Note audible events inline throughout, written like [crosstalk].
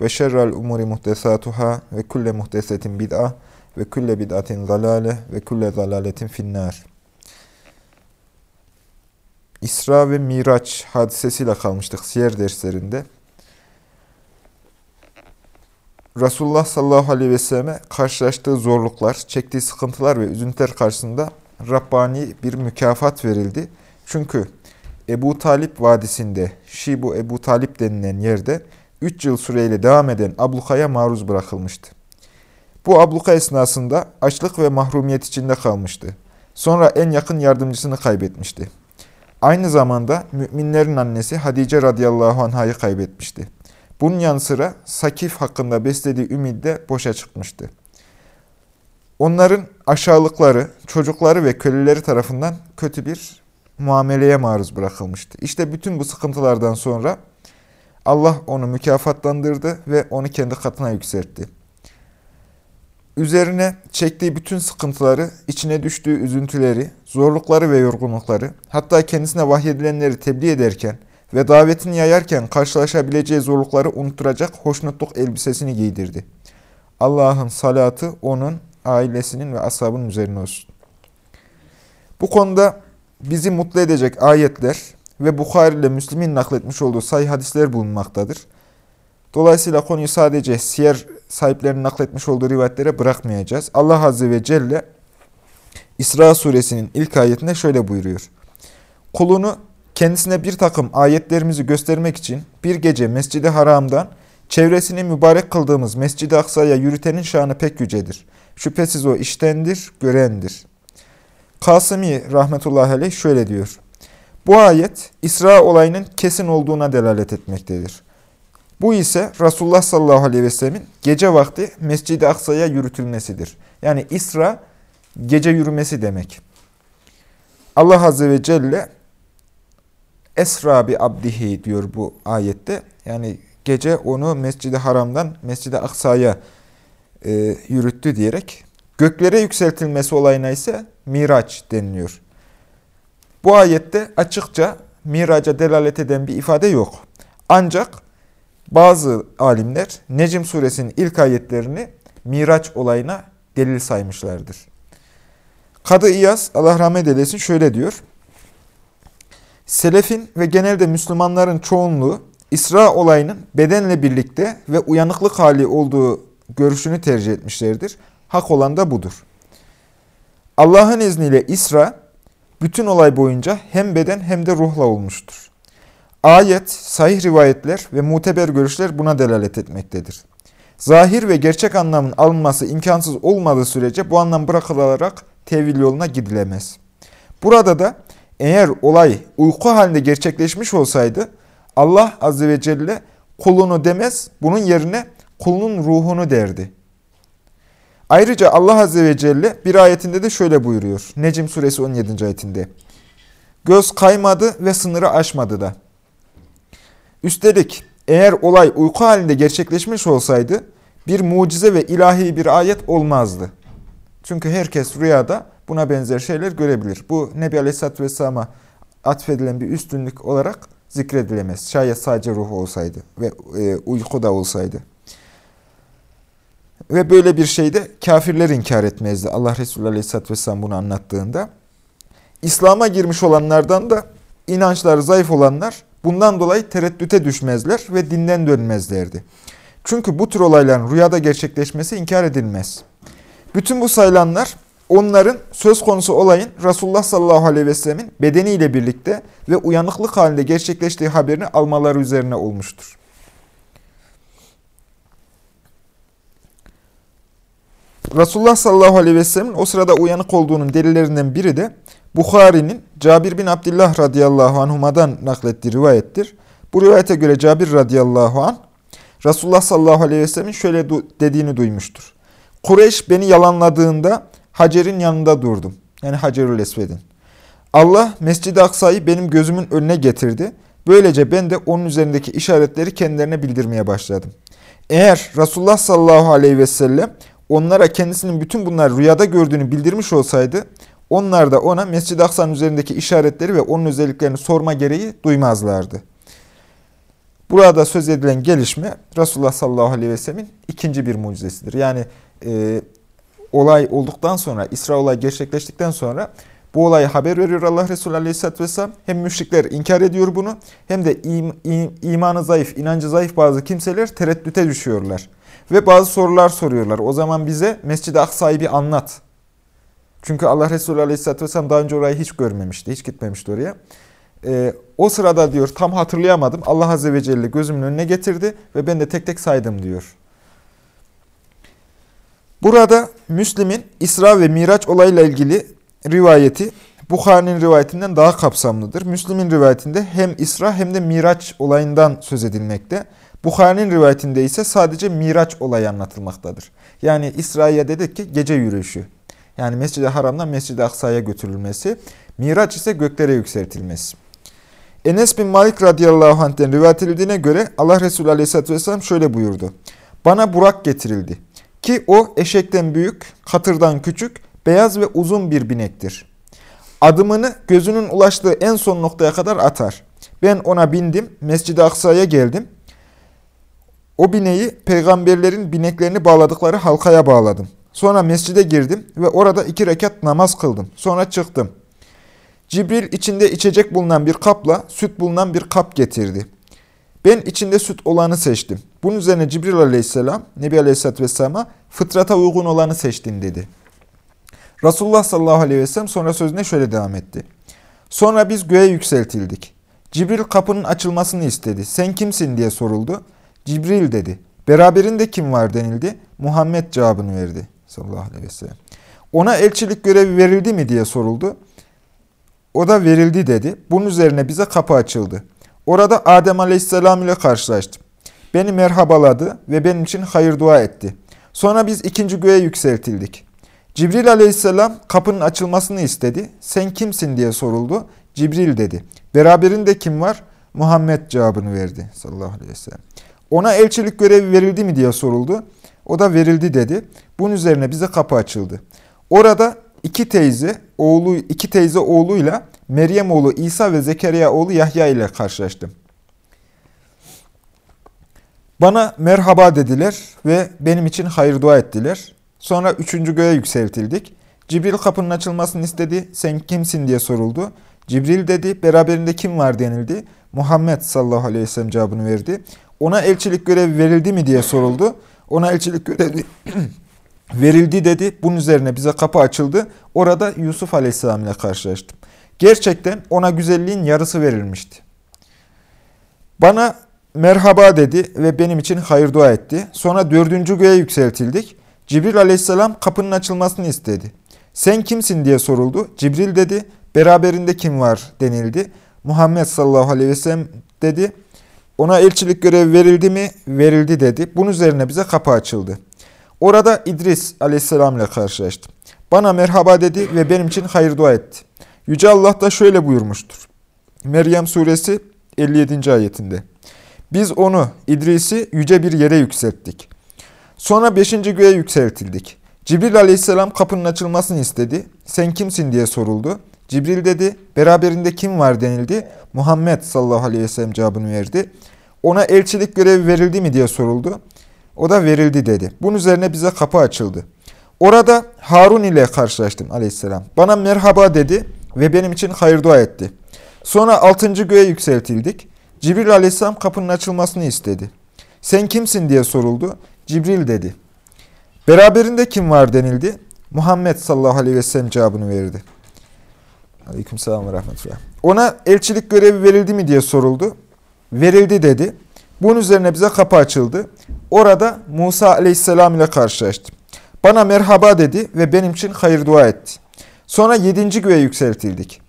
ve şerrel umuri muhtesatuhâ ve kulle muhtesetin bid'a ve kulle bid'atin zalale ve kulle zalaletin finnâr. İsra ve Miraç hadisesiyle kalmıştık siyer derslerinde. Resulullah sallallahu aleyhi ve selleme karşılaştığı zorluklar, çektiği sıkıntılar ve üzüntüler karşısında Rabbani bir mükafat verildi. Çünkü Ebu Talip Vadisi'nde, Şibu Ebu Talip denilen yerde 3 yıl süreyle devam eden ablukaya maruz bırakılmıştı. Bu abluka esnasında açlık ve mahrumiyet içinde kalmıştı. Sonra en yakın yardımcısını kaybetmişti. Aynı zamanda müminlerin annesi Hadice radıyallahu anh'ı kaybetmişti. Bunun yanı sıra Sakif hakkında beslediği ümid de boşa çıkmıştı. Onların aşağılıkları, çocukları ve köleleri tarafından kötü bir muameleye maruz bırakılmıştı. İşte bütün bu sıkıntılardan sonra Allah onu mükafatlandırdı ve onu kendi katına yükseltti. Üzerine çektiği bütün sıkıntıları, içine düştüğü üzüntüleri, zorlukları ve yorgunlukları, hatta kendisine vahyedilenleri tebliğ ederken ve davetini yayarken karşılaşabileceği zorlukları unutturacak hoşnutluk elbisesini giydirdi. Allah'ın salatı onun, ailesinin ve ashabının üzerine olsun. Bu konuda bizi mutlu edecek ayetler ve Bukhari ile Müslim'in nakletmiş olduğu sayı hadisler bulunmaktadır. Dolayısıyla konuyu sadece siyer sahiplerinin nakletmiş olduğu rivayetlere bırakmayacağız. Allah Azze ve Celle İsra suresinin ilk ayetinde şöyle buyuruyor. Kulunu kendisine bir takım ayetlerimizi göstermek için bir gece Mescid-i Haram'dan çevresini mübarek kıldığımız Mescid-i Aksa'ya yürütenin şanı pek yücedir. Şüphesiz o iştendir, görendir. Kasımi rahmetullahi aleyh şöyle diyor. Bu ayet İsra olayının kesin olduğuna delalet etmektedir. Bu ise Resulullah sallallahu aleyhi ve sellemin gece vakti Mescid-i Aksa'ya yürütülmesidir. Yani İsra gece yürümesi demek. Allah azze ve celle Esra bi abdihi diyor bu ayette. Yani gece onu Mescid-i Haram'dan Mescid-i Aksa'ya e, yürüttü diyerek göklere yükseltilmesi olayına ise Miraç deniliyor. Bu ayette açıkça miraca delalet eden bir ifade yok. Ancak bazı alimler Necm suresinin ilk ayetlerini miraç olayına delil saymışlardır. Kadı İyaz, Allah rahmet eylesin şöyle diyor. Selefin ve genelde Müslümanların çoğunluğu İsra olayının bedenle birlikte ve uyanıklık hali olduğu görüşünü tercih etmişlerdir. Hak olan da budur. Allah'ın izniyle İsra, bütün olay boyunca hem beden hem de ruhla olmuştur. Ayet, sahih rivayetler ve muteber görüşler buna delalet etmektedir. Zahir ve gerçek anlamın alınması imkansız olmadığı sürece bu anlam bırakılarak tevil yoluna gidilemez. Burada da eğer olay uyku halinde gerçekleşmiş olsaydı Allah Azze ve Celle kulunu demez, bunun yerine kulunun ruhunu derdi. Ayrıca Allah Azze ve Celle bir ayetinde de şöyle buyuruyor. Necim suresi 17. ayetinde. Göz kaymadı ve sınırı aşmadı da. Üstelik eğer olay uyku halinde gerçekleşmiş olsaydı bir mucize ve ilahi bir ayet olmazdı. Çünkü herkes rüyada buna benzer şeyler görebilir. Bu Nebi Aleyhisselatü Vesselam'a atfedilen bir üstünlük olarak zikredilemez. Şayet sadece ruh olsaydı ve e, uykuda olsaydı. Ve böyle bir şeyde kafirler inkar etmezdi. Allah Resulü Aleyhisselatü Vesselam bunu anlattığında. İslam'a girmiş olanlardan da inançları zayıf olanlar bundan dolayı tereddüte düşmezler ve dinden dönmezlerdi. Çünkü bu tür olayların rüyada gerçekleşmesi inkar edilmez. Bütün bu sayılanlar onların söz konusu olayın Resulullah sallallahu aleyhi ve sellemin bedeniyle birlikte ve uyanıklık halinde gerçekleştiği haberini almaları üzerine olmuştur. Resulullah sallallahu aleyhi ve sellemin o sırada uyanık olduğunun delillerinden biri de Bukhari'nin Cabir bin Abdullah radıyallahu anhuma'dan naklettiği rivayettir. Bu rivayete göre Cabir radıyallahu anh, Resulullah sallallahu aleyhi ve sellemin şöyle dediğini duymuştur. Kureyş beni yalanladığında Hacer'in yanında durdum. Yani Hacerül Esved'in. Allah Mescid-i Aksa'yı benim gözümün önüne getirdi. Böylece ben de onun üzerindeki işaretleri kendilerine bildirmeye başladım. Eğer Resulullah sallallahu aleyhi ve sellem onlara kendisinin bütün bunlar rüyada gördüğünü bildirmiş olsaydı, onlar da ona Mescid-i Aksa'nın üzerindeki işaretleri ve onun özelliklerini sorma gereği duymazlardı. Burada söz edilen gelişme Resulullah sallallahu aleyhi ve sellemin ikinci bir mucizesidir. Yani e, olay olduktan sonra, İsra olay gerçekleştikten sonra bu olayı haber veriyor Allah Resulü Aleyhisselatü Vesselam. Hem müşrikler inkar ediyor bunu hem de im, im, imanı zayıf, inancı zayıf bazı kimseler tereddüte düşüyorlar. Ve bazı sorular soruyorlar. O zaman bize Mescid-i Aksa'yı bir anlat. Çünkü Allah Resulü Aleyhisselatü Vesselam daha önce orayı hiç görmemişti, hiç gitmemişti oraya. Ee, o sırada diyor tam hatırlayamadım. Allah Azze ve Celle gözümün önüne getirdi ve ben de tek tek saydım diyor. Burada Müslim'in İsra ve Miraç olayıyla ilgili rivayeti Bukhari'nin rivayetinden daha kapsamlıdır. Müslim'in rivayetinde hem İsra hem de Miraç olayından söz edilmekte. Bukhari'nin rivayetinde ise sadece Miraç olayı anlatılmaktadır. Yani İsra'ya dedik ki gece yürüyüşü. Yani Mescid-i Haram'dan Mescid-i Aksa'ya götürülmesi. Miraç ise göklere yükseltilmesi. Enes bin Malik radıyallahu anh'ten rivayet edildiğine göre Allah Resulü aleyhisselatü vesselam şöyle buyurdu. Bana Burak getirildi. Ki o eşekten büyük, katırdan küçük, beyaz ve uzun bir binektir. Adımını gözünün ulaştığı en son noktaya kadar atar. Ben ona bindim, Mescid-i Aksa'ya geldim. O bineği peygamberlerin bineklerini bağladıkları halkaya bağladım. Sonra mescide girdim ve orada iki rekat namaz kıldım. Sonra çıktım. Cibril içinde içecek bulunan bir kapla süt bulunan bir kap getirdi. Ben içinde süt olanı seçtim. Bunun üzerine Cibril aleyhisselam, Nebi aleyhisselatü vesselama fıtrata uygun olanı seçtin dedi. Resulullah sallallahu aleyhi ve sellem sonra sözüne şöyle devam etti. Sonra biz göğe yükseltildik. Cibril kapının açılmasını istedi. Sen kimsin diye soruldu. Cibril dedi. Beraberinde kim var denildi. Muhammed cevabını verdi sallallahu aleyhi ve sellem. Ona elçilik görevi verildi mi diye soruldu. O da verildi dedi. Bunun üzerine bize kapı açıldı. Orada Adem aleyhisselam ile karşılaştım. Beni merhabaladı ve benim için hayır dua etti. Sonra biz ikinci göğe yükseltildik. Cibril aleyhisselam kapının açılmasını istedi. Sen kimsin diye soruldu. Cibril dedi. Beraberinde kim var? Muhammed cevabını verdi sallallahu aleyhi ve sellem. Ona elçilik görevi verildi mi diye soruldu. O da verildi dedi. Bunun üzerine bize kapı açıldı. Orada iki teyze oğlu iki teyze oğluyla Meryem oğlu İsa ve Zekeriya oğlu Yahya ile karşılaştım. Bana merhaba dediler ve benim için hayır dua ettiler. Sonra üçüncü göğe yükseltildik. Cibril kapının açılmasını istedi. Sen kimsin diye soruldu. Cibril dedi. Beraberinde kim var denildi. Muhammed sallallahu aleyhi ve sellem cevabını verdi. Ona elçilik görevi verildi mi diye soruldu. Ona elçilik görevi [clears throat] verildi dedi. Bunun üzerine bize kapı açıldı. Orada Yusuf aleyhisselam ile karşılaştım. Gerçekten ona güzelliğin yarısı verilmişti. Bana merhaba dedi ve benim için hayır dua etti. Sonra dördüncü göğe yükseltildik. Cibril aleyhisselam kapının açılmasını istedi. Sen kimsin diye soruldu. Cibril dedi. Beraberinde kim var denildi. Muhammed sallallahu aleyhi ve sellem dedi. Ona elçilik görevi verildi mi? Verildi dedi. Bunun üzerine bize kapı açıldı. Orada İdris aleyhisselam ile karşılaştım. Bana merhaba dedi ve benim için hayır dua etti. Yüce Allah da şöyle buyurmuştur. Meryem suresi 57. ayetinde. Biz onu, İdris'i yüce bir yere yükselttik. Sonra beşinci göğe yükseltildik. Cibril aleyhisselam kapının açılmasını istedi. Sen kimsin diye soruldu. Cibril dedi, beraberinde kim var denildi. Muhammed sallallahu aleyhi ve sellem cevabını verdi. Ona elçilik görevi verildi mi diye soruldu. O da verildi dedi. Bunun üzerine bize kapı açıldı. Orada Harun ile karşılaştım aleyhisselam. Bana merhaba dedi ve benim için hayır dua etti. Sonra altıncı göğe yükseltildik. Cibril aleyhisselam kapının açılmasını istedi. Sen kimsin diye soruldu. Cibril dedi. Beraberinde kim var denildi. Muhammed sallallahu aleyhi ve sellem cevabını verdi. Aleyküm selam ve rahmetullah. Ona elçilik görevi verildi mi diye soruldu. Verildi dedi. Bunun üzerine bize kapı açıldı. Orada Musa aleyhisselam ile karşılaştım. Bana merhaba dedi ve benim için hayır dua etti. Sonra yedinci göğe yükseltildik.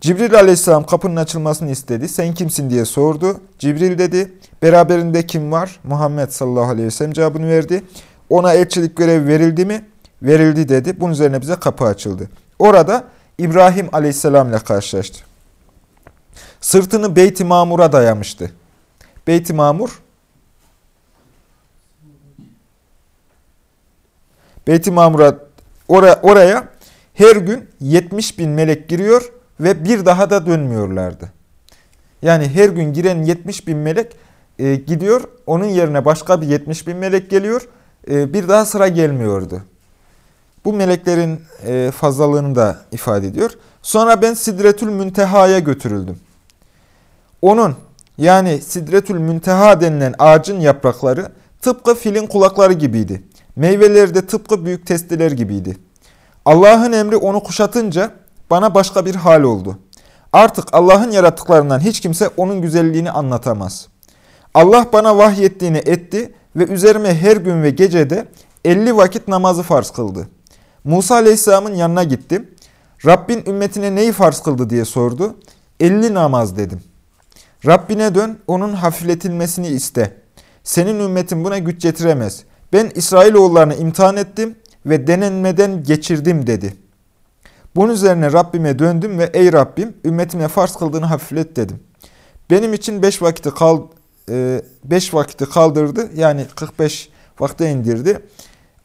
Cibril aleyhisselam kapının açılmasını istedi. Sen kimsin diye sordu. Cibril dedi. Beraberinde kim var? Muhammed sallallahu aleyhi ve sellem cevabını verdi. Ona elçilik görevi verildi mi? Verildi dedi. Bunun üzerine bize kapı açıldı. Orada İbrahim aleyhisselam ile karşılaştı. Sırtını Beyt-i Mamur'a dayamıştı. Beyt-i Mamur, Beyt-i Mamur'a oraya, oraya her gün 70 bin melek giriyor ve bir daha da dönmüyorlardı. Yani her gün giren 70 bin melek e, gidiyor, onun yerine başka bir 70 bin melek geliyor, e, bir daha sıra gelmiyordu. Bu meleklerin e, fazlalığını da ifade ediyor. Sonra ben Sidretül Münteha'ya götürüldüm. Onun yani Sidretül Münteha denilen ağacın yaprakları tıpkı filin kulakları gibiydi. Meyveleri de tıpkı büyük testiler gibiydi. Allah'ın emri onu kuşatınca bana başka bir hal oldu. Artık Allah'ın yarattıklarından hiç kimse onun güzelliğini anlatamaz. Allah bana vahyettiğini etti ve üzerime her gün ve gecede 50 vakit namazı farz kıldı. Musa Aleyhisselam'ın yanına gittim. Rabbin ümmetine neyi farz kıldı diye sordu. 50 namaz dedim. Rabbine dön, onun hafifletilmesini iste. Senin ümmetin buna güç getiremez. Ben İsrailoğullarını imtihan ettim ve denenmeden geçirdim dedi. Bunun üzerine Rabbime döndüm ve ey Rabbim ümmetime farz kıldığını hafiflet dedim. Benim için beş vakiti kal, e, beş vakiti kaldırdı. Yani 45 vakte indirdi.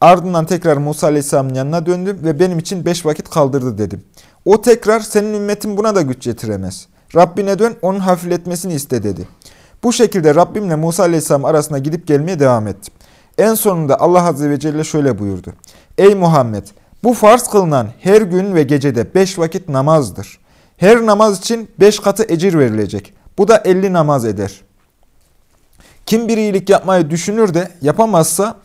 Ardından tekrar Musa Aleyhisselam'ın yanına döndüm ve benim için beş vakit kaldırdı dedim. O tekrar senin ümmetin buna da güç getiremez. Rabbine dön onun hafifletmesini iste dedi. Bu şekilde Rabbimle Musa Aleyhisselam arasında gidip gelmeye devam ettim. En sonunda Allah Azze ve Celle şöyle buyurdu. Ey Muhammed! Bu farz kılınan her gün ve gecede beş vakit namazdır. Her namaz için beş katı ecir verilecek. Bu da elli namaz eder. Kim bir iyilik yapmayı düşünür de yapamazsa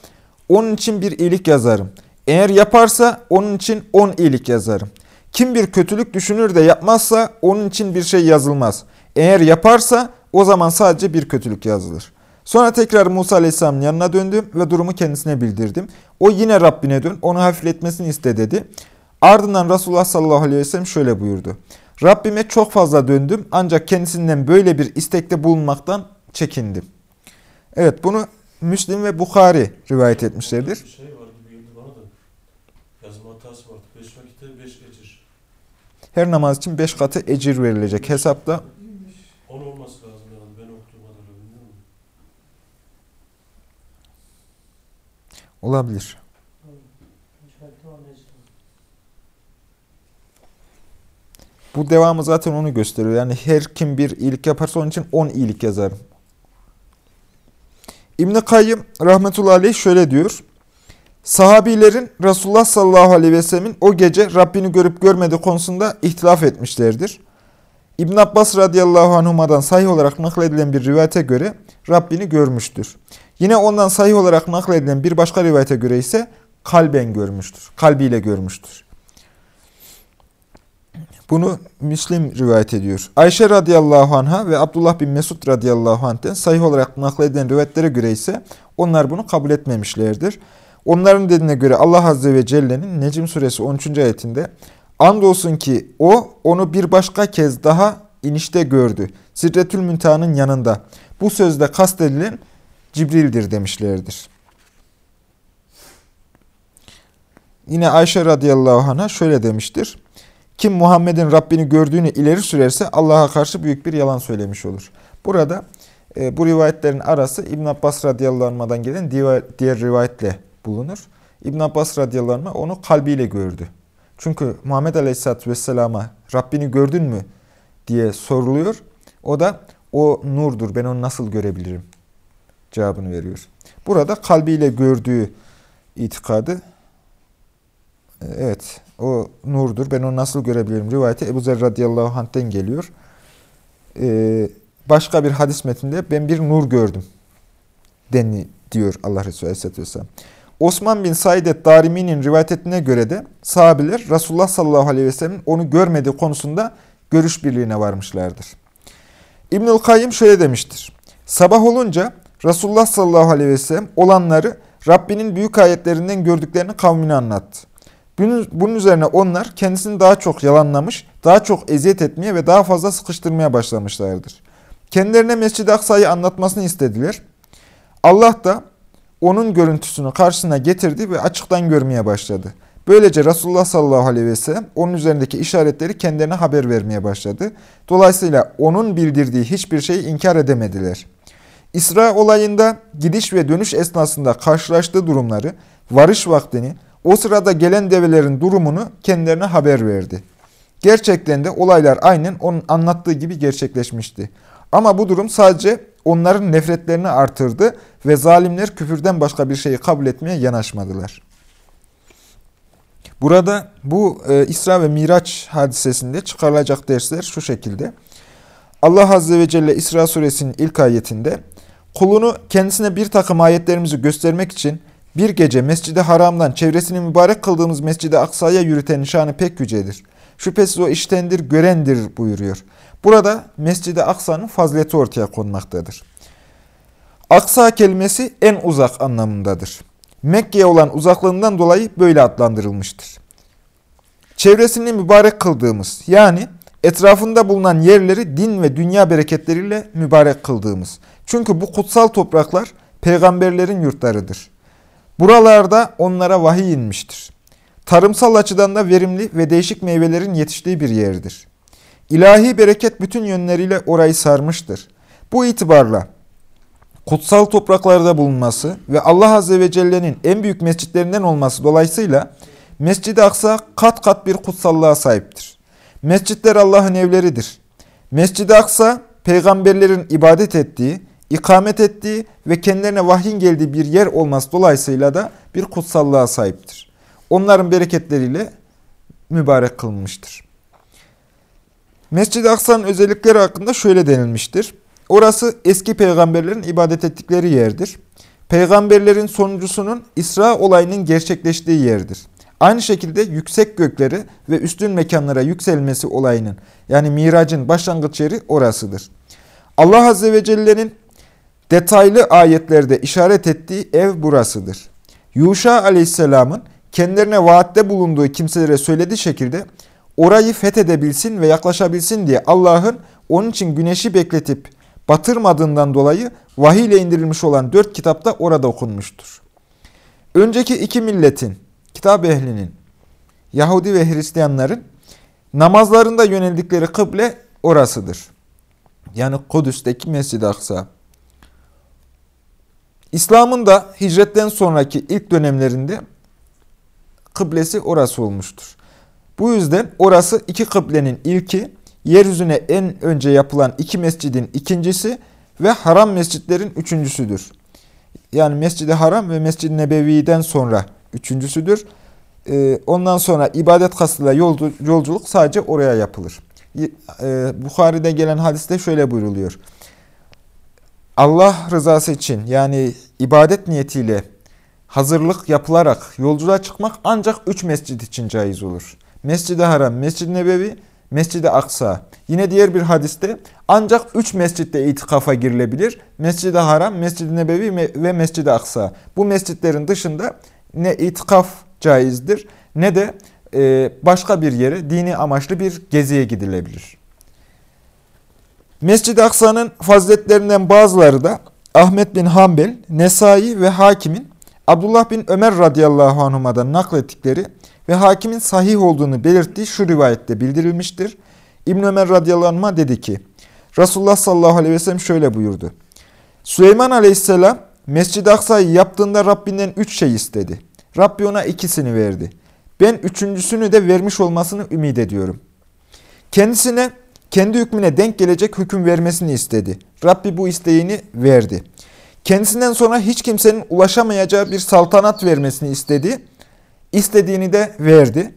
onun için bir iyilik yazarım. Eğer yaparsa onun için on iyilik yazarım. Kim bir kötülük düşünür de yapmazsa onun için bir şey yazılmaz. Eğer yaparsa o zaman sadece bir kötülük yazılır. Sonra tekrar Musa Aleyhisselam'ın yanına döndüm ve durumu kendisine bildirdim. O yine Rabbine dön, onu hafifletmesini iste dedi. Ardından Resulullah sallallahu aleyhi ve sellem şöyle buyurdu. Rabbime çok fazla döndüm ancak kendisinden böyle bir istekte bulunmaktan çekindim. Evet bunu Müslim ve Bukhari rivayet etmişlerdir. Bir şey var gibi geldi bana da. Yazma hatası vardı. Beş vakitte beş ecir. Her namaz için beş katı ecir verilecek. Hesapta On olması lazım yani. Ben okuduğum kadarıyla bilmiyorum. olabilir. Bu devamı zaten onu gösteriyor. Yani her kim bir iyilik yaparsa onun için on iyilik yazarım. İbn-i Kayyım rahmetullahi aleyh şöyle diyor. Sahabilerin Resulullah sallallahu aleyhi ve sellemin o gece Rabbini görüp görmediği konusunda ihtilaf etmişlerdir. İbn Abbas radıyallahu anhuma'dan sahih olarak nakledilen bir rivayete göre Rabbini görmüştür. Yine ondan sahih olarak nakledilen bir başka rivayete göre ise kalben görmüştür. Kalbiyle görmüştür. Bunu Müslim rivayet ediyor. Ayşe radıyallahu anha ve Abdullah bin Mesud radıyallahu anh'ten sahih olarak nakledilen rivayetlere göre ise onlar bunu kabul etmemişlerdir. Onların dediğine göre Allah azze ve celle'nin Necim suresi 13. ayetinde Andolsun ki o onu bir başka kez daha inişte gördü. Sidretül Müntaha'nın yanında. Bu sözde kastedilen Cibril'dir demişlerdir. Yine Ayşe radıyallahu anh'a şöyle demiştir. Kim Muhammed'in Rabbini gördüğünü ileri sürerse Allah'a karşı büyük bir yalan söylemiş olur. Burada e, bu rivayetlerin arası İbn Abbas radıyallahu gelen diğer rivayetle bulunur. İbn Abbas radıyallahu anh onu kalbiyle gördü. Çünkü Muhammed aleyhisselatü vesselama Rabbini gördün mü diye soruluyor. O da o nurdur ben onu nasıl görebilirim cevabını veriyor. Burada kalbiyle gördüğü itikadı evet o nurdur ben onu nasıl görebilirim rivayeti Ebu Zer radıyallahu anh'ten geliyor. Ee, başka bir hadis metninde ben bir nur gördüm deni diyor Allah Resulü aleyhisselatü vesselam. Osman bin Saidet Darimi'nin rivayet ettiğine göre de sahabiler Resulullah sallallahu aleyhi ve sellem'in onu görmediği konusunda görüş birliğine varmışlardır. İbnül Kayyım şöyle demiştir. Sabah olunca Resulullah sallallahu aleyhi ve sellem olanları Rabbinin büyük ayetlerinden gördüklerini kavmine anlattı. Bunun, üzerine onlar kendisini daha çok yalanlamış, daha çok eziyet etmeye ve daha fazla sıkıştırmaya başlamışlardır. Kendilerine Mescid-i Aksa'yı anlatmasını istediler. Allah da onun görüntüsünü karşısına getirdi ve açıktan görmeye başladı. Böylece Resulullah sallallahu aleyhi ve sellem onun üzerindeki işaretleri kendilerine haber vermeye başladı. Dolayısıyla onun bildirdiği hiçbir şeyi inkar edemediler. İsra olayında gidiş ve dönüş esnasında karşılaştığı durumları, varış vaktini, o sırada gelen develerin durumunu kendilerine haber verdi. Gerçekten de olaylar aynen onun anlattığı gibi gerçekleşmişti. Ama bu durum sadece onların nefretlerini artırdı ve zalimler küfürden başka bir şeyi kabul etmeye yanaşmadılar. Burada bu e, İsra ve Miraç hadisesinde çıkarılacak dersler şu şekilde. Allah Azze ve Celle İsra suresinin ilk ayetinde kulunu kendisine bir takım ayetlerimizi göstermek için bir gece Mescid-i Haram'dan çevresini mübarek kıldığımız Mescid-i Aksa'ya yürüten nişanı pek yücedir. Şüphesiz o iştendir, görendir buyuruyor. Burada Mescid-i Aksa'nın fazileti ortaya konmaktadır. Aksa kelimesi en uzak anlamındadır. Mekke'ye olan uzaklığından dolayı böyle adlandırılmıştır. Çevresini mübarek kıldığımız yani etrafında bulunan yerleri din ve dünya bereketleriyle mübarek kıldığımız. Çünkü bu kutsal topraklar peygamberlerin yurtlarıdır. Buralarda onlara vahiy inmiştir. Tarımsal açıdan da verimli ve değişik meyvelerin yetiştiği bir yerdir. İlahi bereket bütün yönleriyle orayı sarmıştır. Bu itibarla kutsal topraklarda bulunması ve Allah Azze ve Celle'nin en büyük mescitlerinden olması dolayısıyla Mescid-i Aksa kat kat bir kutsallığa sahiptir. Mescitler Allah'ın evleridir. Mescid-i Aksa peygamberlerin ibadet ettiği, ikamet ettiği ve kendilerine vahyin geldiği bir yer olması dolayısıyla da bir kutsallığa sahiptir. Onların bereketleriyle mübarek kılınmıştır. Mescid-i Aksa'nın özellikleri hakkında şöyle denilmiştir. Orası eski peygamberlerin ibadet ettikleri yerdir. Peygamberlerin sonuncusunun İsra olayının gerçekleştiği yerdir. Aynı şekilde yüksek gökleri ve üstün mekanlara yükselmesi olayının yani miracın başlangıç yeri orasıdır. Allah Azze ve Celle'nin detaylı ayetlerde işaret ettiği ev burasıdır. Yuşa Aleyhisselam'ın kendilerine vaatte bulunduğu kimselere söylediği şekilde orayı fethedebilsin ve yaklaşabilsin diye Allah'ın onun için güneşi bekletip batırmadığından dolayı vahiy indirilmiş olan dört kitapta orada okunmuştur. Önceki iki milletin, kitap ehlinin, Yahudi ve Hristiyanların namazlarında yöneldikleri kıble orasıdır. Yani Kudüs'teki Mescid-i Aksa. İslam'ın da hicretten sonraki ilk dönemlerinde kıblesi orası olmuştur. Bu yüzden orası iki kıblenin ilki, yeryüzüne en önce yapılan iki mescidin ikincisi ve haram mescitlerin üçüncüsüdür. Yani Mescid-i Haram ve Mescid-i Nebevi'den sonra üçüncüsüdür. Ee, ondan sonra ibadet kastıyla yolculuk sadece oraya yapılır. Ee, Bukhari'de gelen hadiste şöyle buyruluyor. Allah rızası için yani ibadet niyetiyle hazırlık yapılarak yolculuğa çıkmak ancak üç mescid için caiz olur. Mescid-i Haram, Mescid-i Nebevi, Mescid-i Aksa. Yine diğer bir hadiste ancak üç mescitte itikafa girilebilir. Mescid-i Haram, Mescid-i Nebevi ve Mescid-i Aksa. Bu mescitlerin dışında ne itikaf caizdir ne de e, başka bir yere dini amaçlı bir geziye gidilebilir. Mescid-i Aksa'nın faziletlerinden bazıları da Ahmet bin Hanbel, Nesai ve Hakim'in Abdullah bin Ömer radıyallahu anhuma'dan naklettikleri ve hakimin sahih olduğunu belirttiği şu rivayette bildirilmiştir. İbn Ömer radıyallahu anh'a dedi ki, Resulullah sallallahu aleyhi ve sellem şöyle buyurdu. Süleyman aleyhisselam Mescid-i Aksa'yı yaptığında Rabbinden üç şey istedi. Rabbi ona ikisini verdi. Ben üçüncüsünü de vermiş olmasını ümit ediyorum. Kendisine kendi hükmüne denk gelecek hüküm vermesini istedi. Rabbi bu isteğini verdi. Kendisinden sonra hiç kimsenin ulaşamayacağı bir saltanat vermesini istedi. İstediğini de verdi.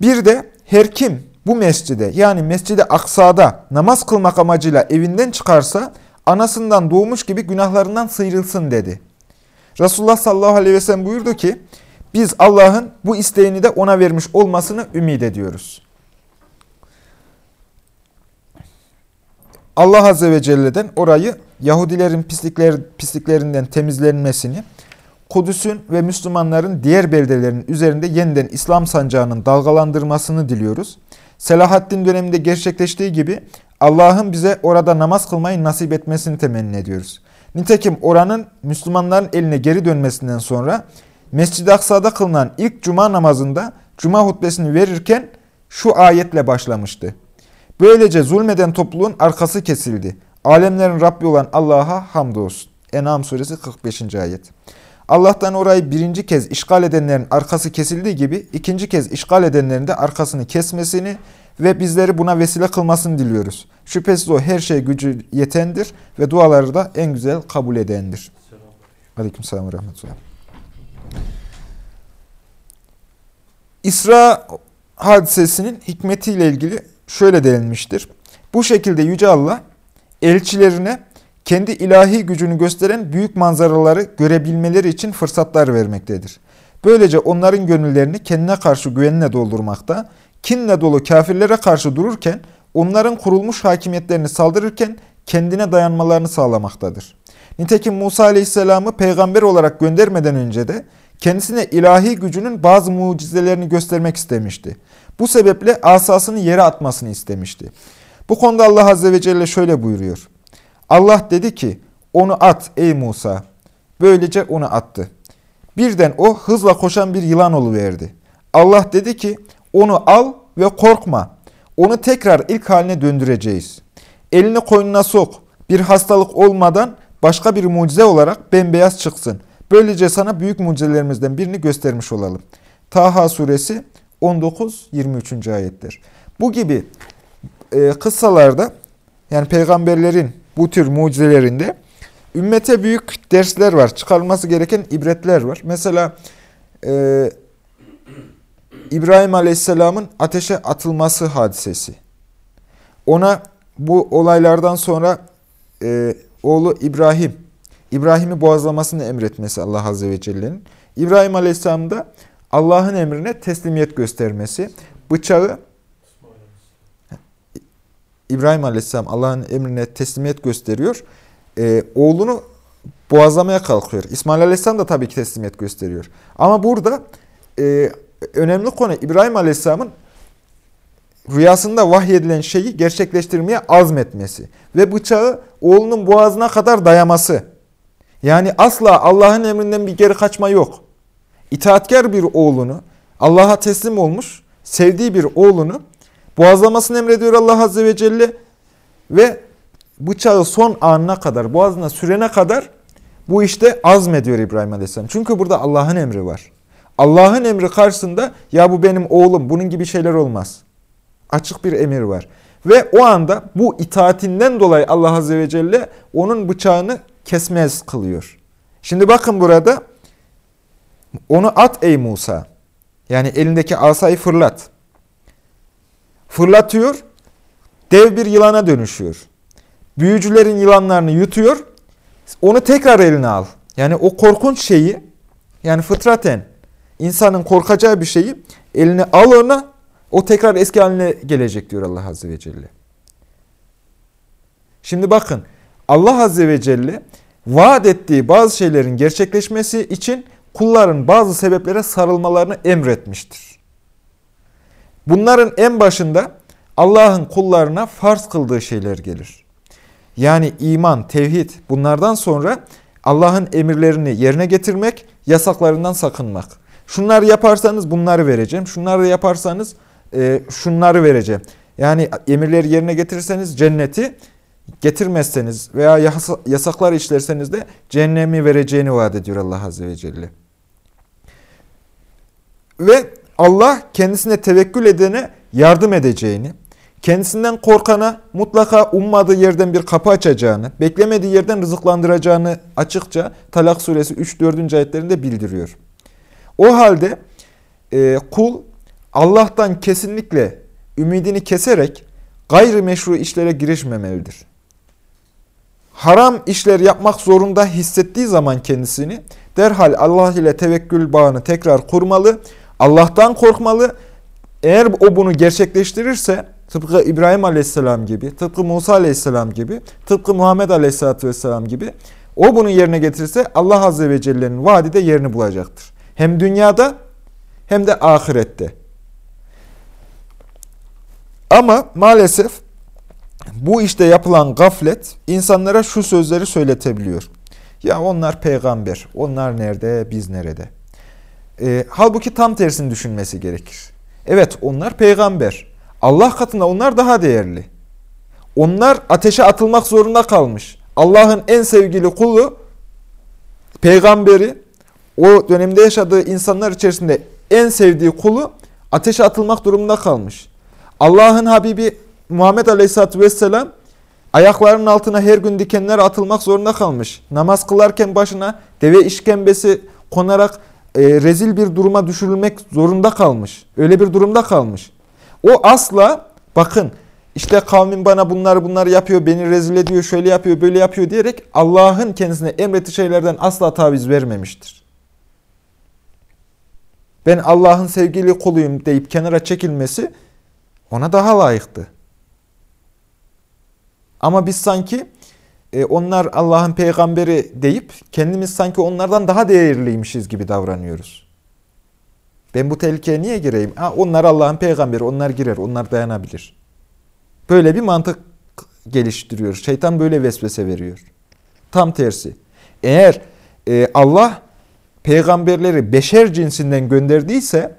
Bir de her kim bu mescide yani mescide aksada namaz kılmak amacıyla evinden çıkarsa anasından doğmuş gibi günahlarından sıyrılsın dedi. Resulullah sallallahu aleyhi ve sellem buyurdu ki biz Allah'ın bu isteğini de ona vermiş olmasını ümit ediyoruz. Allah Azze ve Celle'den orayı Yahudilerin pislikler, pisliklerinden temizlenmesini, Kudüs'ün ve Müslümanların diğer beldelerinin üzerinde yeniden İslam sancağının dalgalandırmasını diliyoruz. Selahaddin döneminde gerçekleştiği gibi Allah'ın bize orada namaz kılmayı nasip etmesini temenni ediyoruz. Nitekim oranın Müslümanların eline geri dönmesinden sonra Mescid-i Aksa'da kılınan ilk cuma namazında cuma hutbesini verirken şu ayetle başlamıştı. Böylece zulmeden topluluğun arkası kesildi. Alemlerin Rabbi olan Allah'a hamdolsun. En'am suresi 45. ayet. Allah'tan orayı birinci kez işgal edenlerin arkası kesildiği gibi ikinci kez işgal edenlerin de arkasını kesmesini ve bizleri buna vesile kılmasını diliyoruz. Şüphesiz o her şey gücü yetendir ve duaları da en güzel kabul edendir. Aleyküm selam ve rahmetullah. İsra hadisesinin hikmetiyle ilgili şöyle denilmiştir. Bu şekilde Yüce Allah elçilerine kendi ilahi gücünü gösteren büyük manzaraları görebilmeleri için fırsatlar vermektedir. Böylece onların gönüllerini kendine karşı güvenle doldurmakta, kinle dolu kafirlere karşı dururken, onların kurulmuş hakimiyetlerini saldırırken kendine dayanmalarını sağlamaktadır. Nitekim Musa Aleyhisselam'ı peygamber olarak göndermeden önce de kendisine ilahi gücünün bazı mucizelerini göstermek istemişti. Bu sebeple asasını yere atmasını istemişti. Bu konuda Allah Azze ve Celle şöyle buyuruyor. Allah dedi ki onu at ey Musa. Böylece onu attı. Birden o hızla koşan bir yılan oluverdi. Allah dedi ki onu al ve korkma. Onu tekrar ilk haline döndüreceğiz. Elini koynuna sok. Bir hastalık olmadan başka bir mucize olarak bembeyaz çıksın. Böylece sana büyük mucizelerimizden birini göstermiş olalım. Taha suresi 19-23. ayetler. Bu gibi e, kıssalarda yani peygamberlerin bu tür mucizelerinde ümmete büyük dersler var. Çıkarılması gereken ibretler var. Mesela e, İbrahim Aleyhisselam'ın ateşe atılması hadisesi. Ona bu olaylardan sonra e, oğlu İbrahim, İbrahim'i boğazlamasını emretmesi Allah Azze ve Celle'nin. İbrahim Aleyhisselam da Allah'ın emrine teslimiyet göstermesi, bıçağı İbrahim Aleyhisselam Allah'ın emrine teslimiyet gösteriyor. Ee, oğlunu boğazlamaya kalkıyor. İsmail Aleyhisselam da tabii ki teslimiyet gösteriyor. Ama burada e, önemli konu İbrahim Aleyhisselam'ın rüyasında vahyedilen şeyi gerçekleştirmeye azmetmesi ve bıçağı oğlunun boğazına kadar dayaması. Yani asla Allah'ın emrinden bir geri kaçma yok. İtaatkar bir oğlunu, Allah'a teslim olmuş, sevdiği bir oğlunu boğazlamasını emrediyor Allah Azze ve Celle ve bıçağı son anına kadar, boğazına sürene kadar bu işte azmediyor İbrahim Aleyhisselam. Çünkü burada Allah'ın emri var. Allah'ın emri karşısında ya bu benim oğlum, bunun gibi şeyler olmaz. Açık bir emir var. Ve o anda bu itaatinden dolayı Allah Azze ve Celle onun bıçağını kesmez kılıyor. Şimdi bakın burada onu at ey Musa. Yani elindeki asayı fırlat. Fırlatıyor, dev bir yılana dönüşüyor. Büyücülerin yılanlarını yutuyor, onu tekrar eline al. Yani o korkunç şeyi, yani fıtraten insanın korkacağı bir şeyi eline al ona, o tekrar eski haline gelecek diyor Allah Azze ve Celle. Şimdi bakın, Allah Azze ve Celle vaat ettiği bazı şeylerin gerçekleşmesi için kulların bazı sebeplere sarılmalarını emretmiştir. Bunların en başında Allah'ın kullarına farz kıldığı şeyler gelir. Yani iman, tevhid bunlardan sonra Allah'ın emirlerini yerine getirmek, yasaklarından sakınmak. Şunları yaparsanız bunları vereceğim, şunları yaparsanız e, şunları vereceğim. Yani emirleri yerine getirirseniz cenneti, getirmezseniz veya yasaklar işlerseniz de cehennemi vereceğini vaat ediyor Allah Azze ve Celle. Ve Allah kendisine tevekkül edene yardım edeceğini, kendisinden korkana mutlaka ummadığı yerden bir kapı açacağını, beklemediği yerden rızıklandıracağını açıkça Talak suresi 3-4. ayetlerinde bildiriyor. O halde e, kul Allah'tan kesinlikle ümidini keserek gayrimeşru işlere girişmemelidir. Haram işler yapmak zorunda hissettiği zaman kendisini derhal Allah ile tevekkül bağını tekrar kurmalı Allah'tan korkmalı. Eğer o bunu gerçekleştirirse tıpkı İbrahim Aleyhisselam gibi, tıpkı Musa Aleyhisselam gibi, tıpkı Muhammed Aleyhisselatü Vesselam gibi O bunu yerine getirirse Allah Azze ve Celle'nin vaadi de yerini bulacaktır. Hem dünyada hem de ahirette. Ama maalesef bu işte yapılan gaflet insanlara şu sözleri söyletebiliyor. Ya onlar peygamber, onlar nerede, biz nerede? E, halbuki tam tersini düşünmesi gerekir. Evet onlar peygamber. Allah katında onlar daha değerli. Onlar ateşe atılmak zorunda kalmış. Allah'ın en sevgili kulu, peygamberi, o dönemde yaşadığı insanlar içerisinde en sevdiği kulu ateşe atılmak durumunda kalmış. Allah'ın Habibi Muhammed Aleyhisselatü Vesselam ayaklarının altına her gün dikenler atılmak zorunda kalmış. Namaz kılarken başına deve işkembesi konarak e, rezil bir duruma düşürülmek zorunda kalmış. Öyle bir durumda kalmış. O asla bakın işte kavmin bana bunları bunları yapıyor, beni rezil ediyor, şöyle yapıyor, böyle yapıyor diyerek Allah'ın kendisine emrettiği şeylerden asla taviz vermemiştir. Ben Allah'ın sevgili kuluyum deyip kenara çekilmesi ona daha layıktı. Ama biz sanki e, onlar Allah'ın peygamberi deyip kendimiz sanki onlardan daha değerliymişiz gibi davranıyoruz. Ben bu tehlikeye niye gireyim? Ha, onlar Allah'ın peygamberi, onlar girer, onlar dayanabilir. Böyle bir mantık geliştiriyor. Şeytan böyle vesvese veriyor. Tam tersi. Eğer e, Allah peygamberleri beşer cinsinden gönderdiyse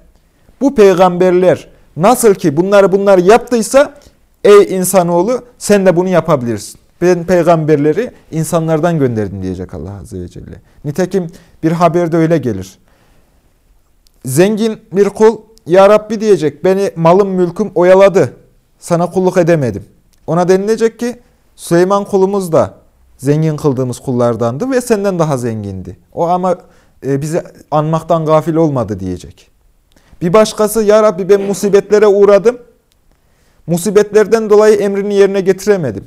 bu peygamberler nasıl ki bunları bunları yaptıysa ey insanoğlu sen de bunu yapabilirsin. Ben peygamberleri insanlardan gönderdim diyecek Allah Azze ve Celle. Nitekim bir haberde öyle gelir. Zengin bir kul Ya Rabbi diyecek beni malım mülküm oyaladı. Sana kulluk edemedim. Ona denilecek ki Süleyman kulumuz da zengin kıldığımız kullardandı ve senden daha zengindi. O ama e, bizi anmaktan gafil olmadı diyecek. Bir başkası Ya Rabbi ben musibetlere uğradım. Musibetlerden dolayı emrini yerine getiremedim.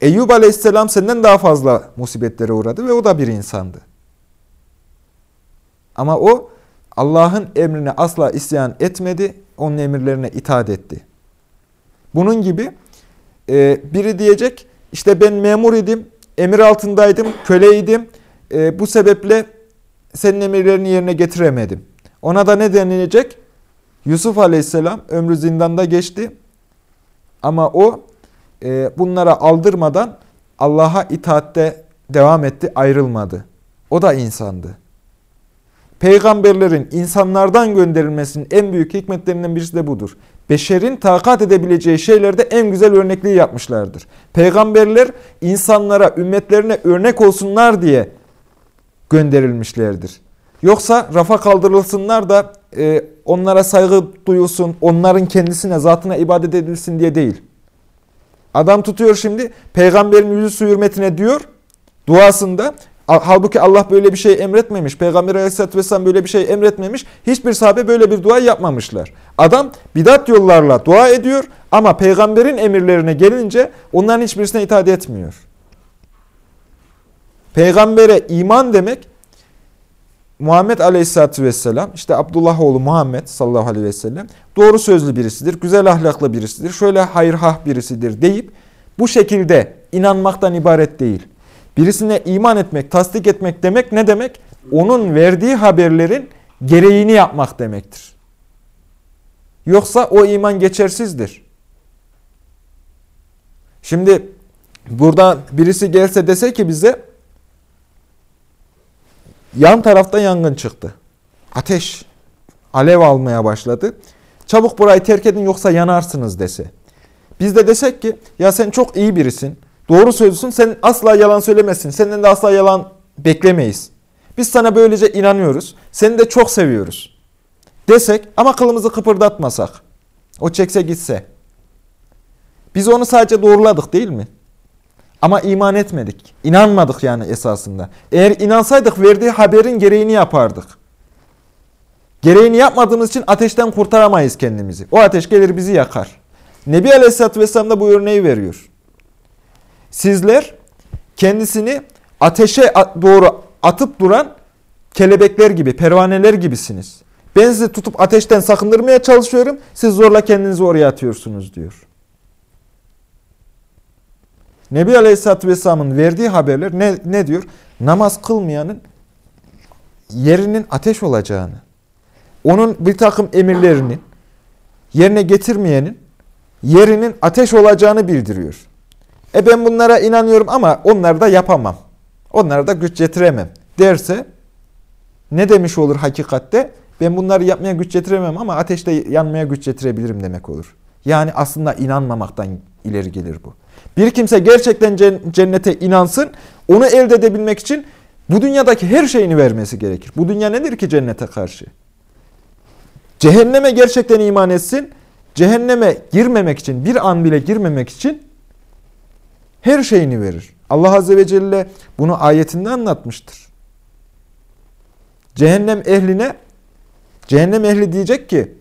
Eyyub aleyhisselam senden daha fazla musibetlere uğradı ve o da bir insandı. Ama o Allah'ın emrine asla isyan etmedi, onun emirlerine itaat etti. Bunun gibi e, biri diyecek, işte ben memur idim, emir altındaydım, köleydim, e, bu sebeple senin emirlerini yerine getiremedim. Ona da ne denilecek? Yusuf aleyhisselam ömrü zindanda geçti ama o e, bunlara aldırmadan Allah'a itaatte devam etti, ayrılmadı. O da insandı. Peygamberlerin insanlardan gönderilmesinin en büyük hikmetlerinden birisi de budur. Beşerin takat edebileceği şeylerde en güzel örnekliği yapmışlardır. Peygamberler insanlara, ümmetlerine örnek olsunlar diye gönderilmişlerdir. Yoksa rafa kaldırılsınlar da e, onlara saygı duyulsun, onların kendisine, zatına ibadet edilsin diye değil. Adam tutuyor şimdi peygamberin yüzü su hürmetine diyor duasında. Halbuki Allah böyle bir şey emretmemiş. Peygamber aleyhissalatü vesselam böyle bir şey emretmemiş. Hiçbir sahabe böyle bir dua yapmamışlar. Adam bidat yollarla dua ediyor ama peygamberin emirlerine gelince onların hiçbirisine itaat etmiyor. Peygambere iman demek Muhammed Aleyhisselatü Vesselam, işte Abdullah oğlu Muhammed sallallahu aleyhi ve sellem doğru sözlü birisidir, güzel ahlaklı birisidir, şöyle hayırhah birisidir deyip bu şekilde inanmaktan ibaret değil. Birisine iman etmek, tasdik etmek demek ne demek? Onun verdiği haberlerin gereğini yapmak demektir. Yoksa o iman geçersizdir. Şimdi burada birisi gelse dese ki bize Yan tarafta yangın çıktı. Ateş, alev almaya başladı. Çabuk burayı terk edin yoksa yanarsınız dese. Biz de desek ki ya sen çok iyi birisin. Doğru söylüyorsun. Sen asla yalan söylemezsin. Senden de asla yalan beklemeyiz. Biz sana böylece inanıyoruz. Seni de çok seviyoruz. Desek ama kılımızı kıpırdatmasak. O çekse gitse. Biz onu sadece doğruladık değil mi? Ama iman etmedik. İnanmadık yani esasında. Eğer inansaydık verdiği haberin gereğini yapardık. Gereğini yapmadığımız için ateşten kurtaramayız kendimizi. O ateş gelir bizi yakar. Nebi Aleyhisselatü Vesselam da bu örneği veriyor. Sizler kendisini ateşe doğru atıp duran kelebekler gibi, pervaneler gibisiniz. Ben sizi tutup ateşten sakındırmaya çalışıyorum. Siz zorla kendinizi oraya atıyorsunuz diyor. Nebi Aleyhisselatü Vesselam'ın verdiği haberler ne, ne diyor? Namaz kılmayanın yerinin ateş olacağını, onun bir takım emirlerinin yerine getirmeyenin yerinin ateş olacağını bildiriyor. E ben bunlara inanıyorum ama onları da yapamam. Onlara da güç getiremem derse ne demiş olur hakikatte? Ben bunları yapmaya güç getiremem ama ateşte yanmaya güç getirebilirim demek olur. Yani aslında inanmamaktan ileri gelir bu. Bir kimse gerçekten cennete inansın, onu elde edebilmek için bu dünyadaki her şeyini vermesi gerekir. Bu dünya nedir ki cennete karşı? Cehenneme gerçekten iman etsin, cehenneme girmemek için, bir an bile girmemek için her şeyini verir. Allah Azze ve Celle bunu ayetinde anlatmıştır. Cehennem ehline, cehennem ehli diyecek ki,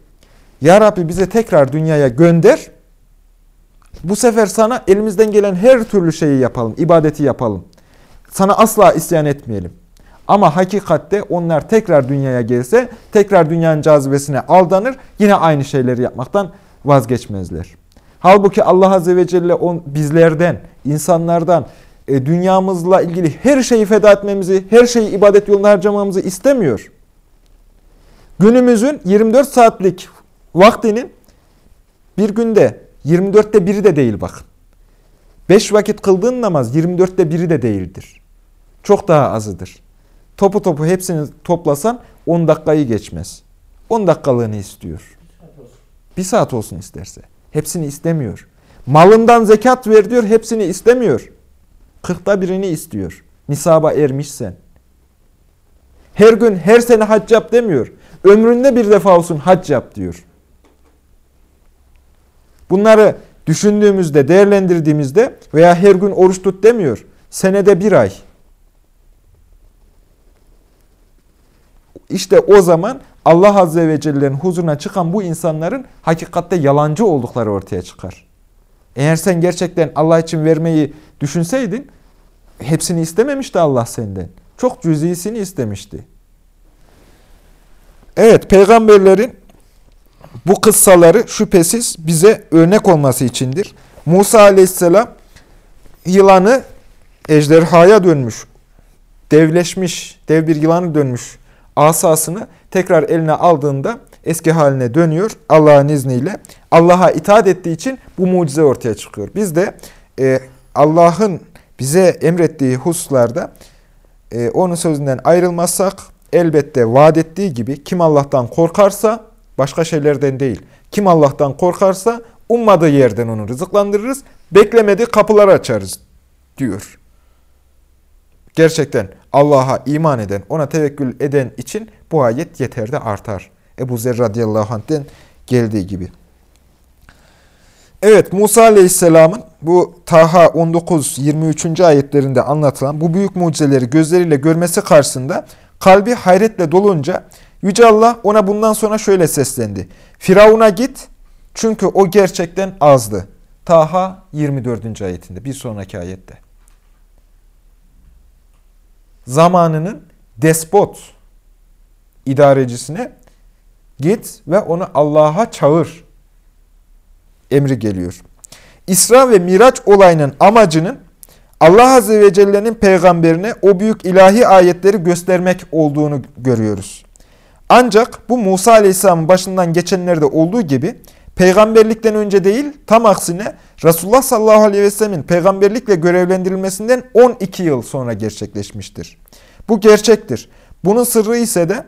Ya Rabbi bize tekrar dünyaya gönder, bu sefer sana elimizden gelen her türlü şeyi yapalım, ibadeti yapalım. Sana asla isyan etmeyelim. Ama hakikatte onlar tekrar dünyaya gelse, tekrar dünyanın cazibesine aldanır, yine aynı şeyleri yapmaktan vazgeçmezler. Halbuki Allah Azze ve Celle on, bizlerden, insanlardan, e, dünyamızla ilgili her şeyi feda etmemizi, her şeyi ibadet yolunda harcamamızı istemiyor. Günümüzün 24 saatlik vaktinin bir günde 24'te biri de değil bakın. 5 vakit kıldığın namaz 24'te biri de değildir. Çok daha azıdır. Topu topu hepsini toplasan 10 dakikayı geçmez. 10 dakikalığını istiyor. Bir saat olsun isterse. Hepsini istemiyor. Malından zekat ver diyor, hepsini istemiyor. Kırkta birini istiyor. Nisaba ermişsen. Her gün, her sene hac yap demiyor. Ömründe bir defa olsun hac yap diyor. Bunları düşündüğümüzde, değerlendirdiğimizde veya her gün oruç tut demiyor. Senede bir ay. İşte o zaman Allah Azze ve Celle'nin huzuruna çıkan bu insanların hakikatte yalancı oldukları ortaya çıkar. Eğer sen gerçekten Allah için vermeyi düşünseydin, hepsini istememişti Allah senden. Çok cüzisini istemişti. Evet, peygamberlerin bu kıssaları şüphesiz bize örnek olması içindir. Musa aleyhisselam yılanı ejderhaya dönmüş, devleşmiş, dev bir yılanı dönmüş asasını tekrar eline aldığında eski haline dönüyor Allah'ın izniyle. Allah'a itaat ettiği için bu mucize ortaya çıkıyor. Biz de e, Allah'ın bize emrettiği hususlarda e, onun sözünden ayrılmazsak elbette vaat ettiği gibi kim Allah'tan korkarsa başka şeylerden değil. Kim Allah'tan korkarsa ummadığı yerden onu rızıklandırırız. Beklemediği kapılar açarız diyor. Gerçekten Allah'a iman eden, ona tevekkül eden için bu ayet yeter de artar. Ebu Zer radıyallahu anh'ten geldiği gibi. Evet Musa aleyhisselamın bu Taha 19-23. ayetlerinde anlatılan bu büyük mucizeleri gözleriyle görmesi karşısında kalbi hayretle dolunca Yüce Allah ona bundan sonra şöyle seslendi. Firavun'a git çünkü o gerçekten azdı. Taha 24. ayetinde bir sonraki ayette zamanının despot idarecisine git ve onu Allah'a çağır emri geliyor. İsra ve Miraç olayının amacının Allah Azze ve Celle'nin peygamberine o büyük ilahi ayetleri göstermek olduğunu görüyoruz. Ancak bu Musa Aleyhisselam'ın başından geçenlerde olduğu gibi peygamberlikten önce değil tam aksine Resulullah sallallahu aleyhi ve sellemin peygamberlikle görevlendirilmesinden 12 yıl sonra gerçekleşmiştir. Bu gerçektir. Bunun sırrı ise de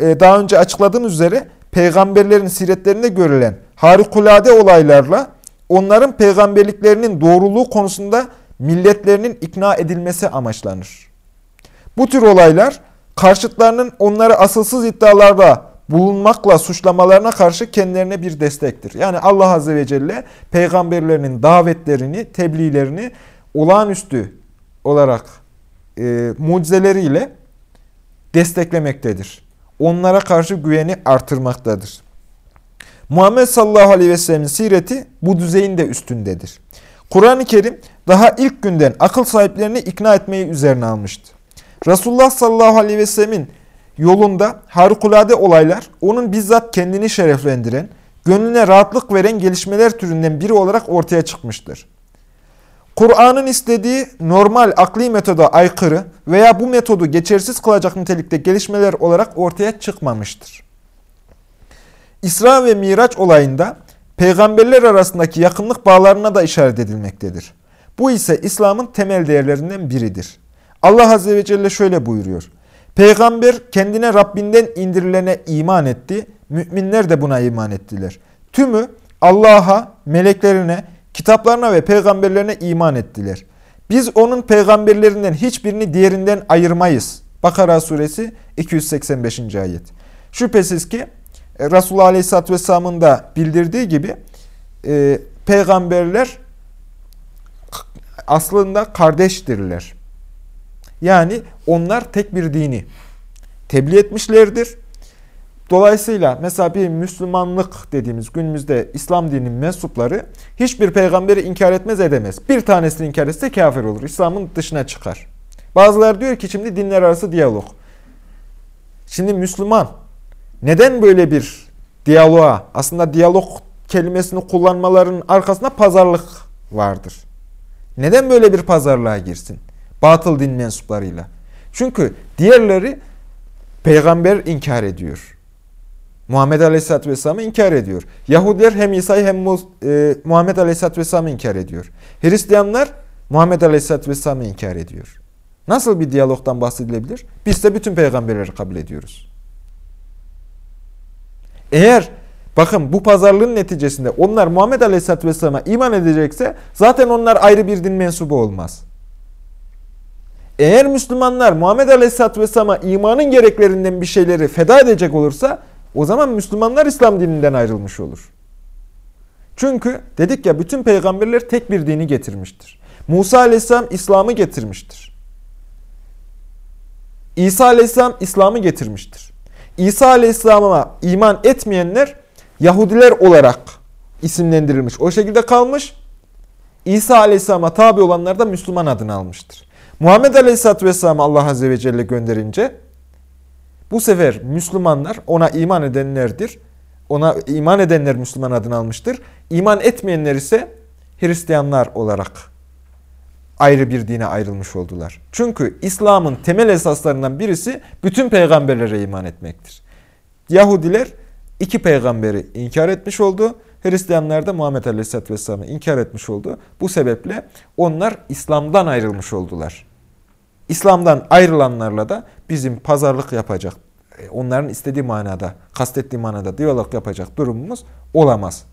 e, daha önce açıkladığım üzere peygamberlerin siretlerinde görülen harikulade olaylarla onların peygamberliklerinin doğruluğu konusunda milletlerinin ikna edilmesi amaçlanır. Bu tür olaylar karşıtlarının onları asılsız iddialarda bulunmakla suçlamalarına karşı kendilerine bir destektir. Yani Allah Azze ve Celle peygamberlerinin davetlerini, tebliğlerini olağanüstü olarak e, mucizeleriyle desteklemektedir. Onlara karşı güveni artırmaktadır. Muhammed sallallahu aleyhi ve sellemin sireti bu düzeyin de üstündedir. Kur'an-ı Kerim daha ilk günden akıl sahiplerini ikna etmeyi üzerine almıştı. Resulullah sallallahu aleyhi ve sellemin yolunda harikulade olaylar onun bizzat kendini şereflendiren, gönlüne rahatlık veren gelişmeler türünden biri olarak ortaya çıkmıştır. Kur'an'ın istediği normal akli metoda aykırı veya bu metodu geçersiz kılacak nitelikte gelişmeler olarak ortaya çıkmamıştır. İsra ve Miraç olayında peygamberler arasındaki yakınlık bağlarına da işaret edilmektedir. Bu ise İslam'ın temel değerlerinden biridir. Allah Azze ve Celle şöyle buyuruyor. Peygamber kendine Rabbinden indirilene iman etti, müminler de buna iman ettiler. Tümü Allah'a, meleklerine, kitaplarına ve peygamberlerine iman ettiler. Biz onun peygamberlerinden hiçbirini diğerinden ayırmayız. Bakara suresi 285. ayet. Şüphesiz ki e, Resulullah Aleyhisselatü Vesselam'ın da bildirdiği gibi e, peygamberler aslında kardeştirler. Yani onlar tek bir dini tebliğ etmişlerdir. Dolayısıyla mesela bir Müslümanlık dediğimiz günümüzde İslam dininin mensupları hiçbir peygamberi inkar etmez edemez. Bir tanesini inkar etse kafir olur. İslam'ın dışına çıkar. Bazıları diyor ki şimdi dinler arası diyalog. Şimdi Müslüman neden böyle bir diyaloğa, aslında diyalog kelimesini kullanmaların arkasında pazarlık vardır. Neden böyle bir pazarlığa girsin? Batıl din mensuplarıyla. Çünkü diğerleri peygamber inkar ediyor. Muhammed Aleyhisselatü Vesselam'ı inkar ediyor. Yahudiler hem İsa'yı hem e, Muhammed Aleyhisselatü Vesselam'ı inkar ediyor. Hristiyanlar Muhammed Aleyhisselatü Vesselam'ı inkar ediyor. Nasıl bir diyalogdan bahsedilebilir? Biz de bütün peygamberleri kabul ediyoruz. Eğer bakın bu pazarlığın neticesinde onlar Muhammed Aleyhisselatü Vesselam'a iman edecekse zaten onlar ayrı bir din mensubu olmaz. Eğer Müslümanlar Muhammed Aleyhisselatü Vesselam'a imanın gereklerinden bir şeyleri feda edecek olursa o zaman Müslümanlar İslam dininden ayrılmış olur. Çünkü dedik ya bütün peygamberler tek bir dini getirmiştir. Musa Aleyhisselam İslam'ı getirmiştir. İsa Aleyhisselam İslam'ı getirmiştir. İsa Aleyhisselam'a iman etmeyenler Yahudiler olarak isimlendirilmiş. O şekilde kalmış. İsa Aleyhisselam'a tabi olanlar da Müslüman adını almıştır. Muhammed Aleyhisselatü Vesselam Allah Azze ve Celle gönderince bu sefer Müslümanlar ona iman edenlerdir. Ona iman edenler Müslüman adını almıştır. İman etmeyenler ise Hristiyanlar olarak ayrı bir dine ayrılmış oldular. Çünkü İslam'ın temel esaslarından birisi bütün peygamberlere iman etmektir. Yahudiler iki peygamberi inkar etmiş oldu. Hristiyanlar da Muhammed Aleyhisselatü Vesselam'ı inkar etmiş oldu. Bu sebeple onlar İslam'dan ayrılmış oldular. İslam'dan ayrılanlarla da bizim pazarlık yapacak, e, onların istediği manada, kastettiği manada diyalog yapacak durumumuz olamaz.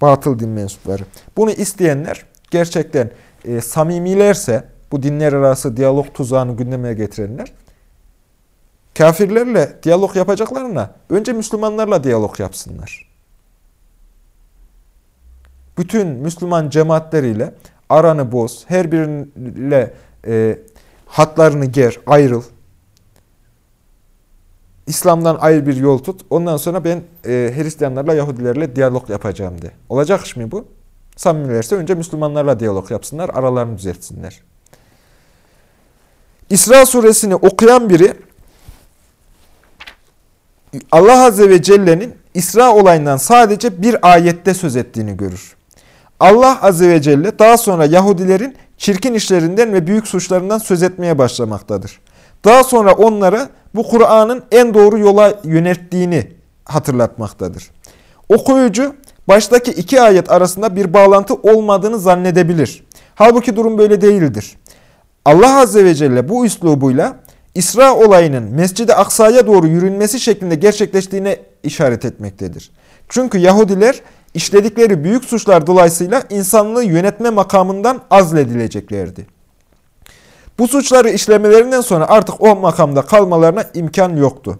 Batıl din mensupları. Bunu isteyenler gerçekten e, samimilerse, bu dinler arası diyalog tuzağını gündeme getirenler, kafirlerle diyalog yapacaklarına önce Müslümanlarla diyalog yapsınlar. Bütün Müslüman cemaatleriyle aranı boz, her biriyle e, hatlarını ger, ayrıl. İslam'dan ayrı bir yol tut. Ondan sonra ben e, Hristiyanlarla, Yahudilerle diyalog yapacağım de. Olacak iş mi bu? Samimilerse önce Müslümanlarla diyalog yapsınlar, aralarını düzeltsinler. İsra suresini okuyan biri Allah Azze ve Celle'nin İsra olayından sadece bir ayette söz ettiğini görür. Allah Azze ve Celle daha sonra Yahudilerin çirkin işlerinden ve büyük suçlarından söz etmeye başlamaktadır. Daha sonra onlara bu Kur'an'ın en doğru yola yönelttiğini hatırlatmaktadır. Okuyucu baştaki iki ayet arasında bir bağlantı olmadığını zannedebilir. Halbuki durum böyle değildir. Allah Azze ve Celle bu üslubuyla İsra olayının Mescid-i Aksa'ya doğru yürünmesi şeklinde gerçekleştiğine işaret etmektedir. Çünkü Yahudiler işledikleri büyük suçlar dolayısıyla insanlığı yönetme makamından azledileceklerdi. Bu suçları işlemelerinden sonra artık o makamda kalmalarına imkan yoktu.